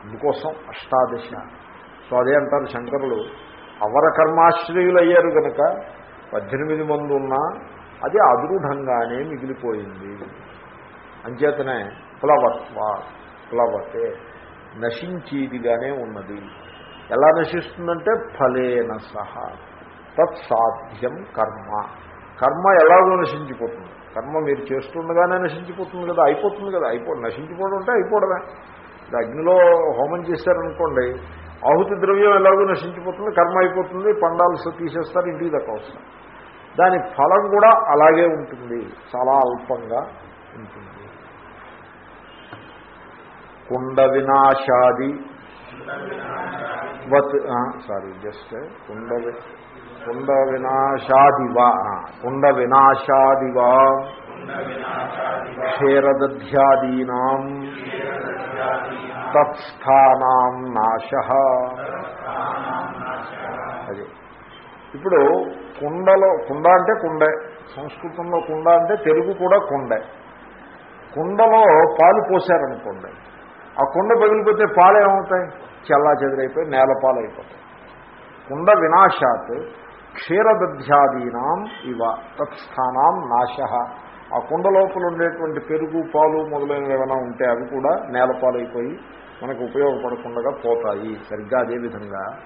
Speaker 1: అందుకోసం అష్టాదశ. సో అదే అంటారు శంకరులు అవర కర్మాశ్రయులు అయ్యారు కనుక పద్దెనిమిది మంది ఉన్నా అది అదృఢంగానే మిగిలిపోయింది. అంచేతనే ప్లవత్వ ప్లవతే నశించేదిగానే ఉన్నది. ఎలా నశిస్తుందంటే ఫలేన సహా తత్సాధ్యం కర్మ. కర్మ ఎలాగో నశించిపోతుంది. కర్మ మీరు చేస్తుండగానే నశించిపోతుంది కదా అయిపోతుంది కదా అయిపో నశించిపోవడం అంటే అయిపోవడమే. అగ్నిలో హోమం చేశారనుకోండి ఆహుతి ద్రవ్యం ఎలాగో నశించిపోతుంది కర్మ అయిపోతుంది పండాల్సి తీసేస్తారు ఇంటికి దక్క వస్తారు. దాని ఫలం కూడా అలాగే ఉంటుంది చాలా అల్పంగా ఉంటుంది. కుండ వినాశాది. వత్ సారీ జస్ట్ కుండ కుండ వినాశాదివా కుండ వినాశాదివా క్షీరదధ్యాదీనా. తత్స్థానాం నాశ. అది. ఇప్పుడు కుండలో కుండ అంటే కుండే. సంస్కృతంలో కుండ అంటే తెలుగు కూడా కుండే. కుండలో పాలు పోసారనుకోండి ఆ కుండ పగిలిపోతే పాలు ఏమవుతాయి చల్లా చెదిరైపోయి నేల పాలు అయిపోతాయి కుండ వినాశాత్ క్షీరదధ్యాదీనాం ఇవ తత్స్థానాం నాశ. ఆ కుండ లోపల ఉండేటువంటి పెరుగు పాలు మొదలైనవి ఏమైనా ఉంటే అవి కూడా నేలపాలైపోయి మనకు ఉపయోగపడకుండా పోతాయి. సరిగ్గా అదేవిధంగా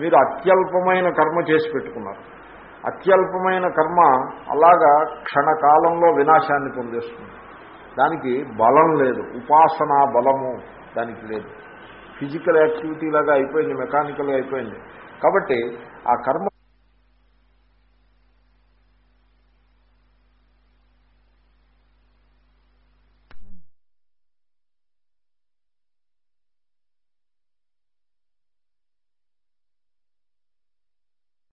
Speaker 1: మీరు అత్యల్పమైన కర్మ చేసి పెట్టుకున్నారు. అత్యల్పమైన కర్మ అలాగా క్షణకాలంలో వినాశాన్ని పొందేస్తుంది. దానికి బలం లేదు. ఉపాసనా బలము దానికి లేదు. ఫిజికల్ యాక్టివిటీ లాగా అయిపోయింది మెకానికల్గా అయిపోయింది. కాబట్టి ఆ కర్మ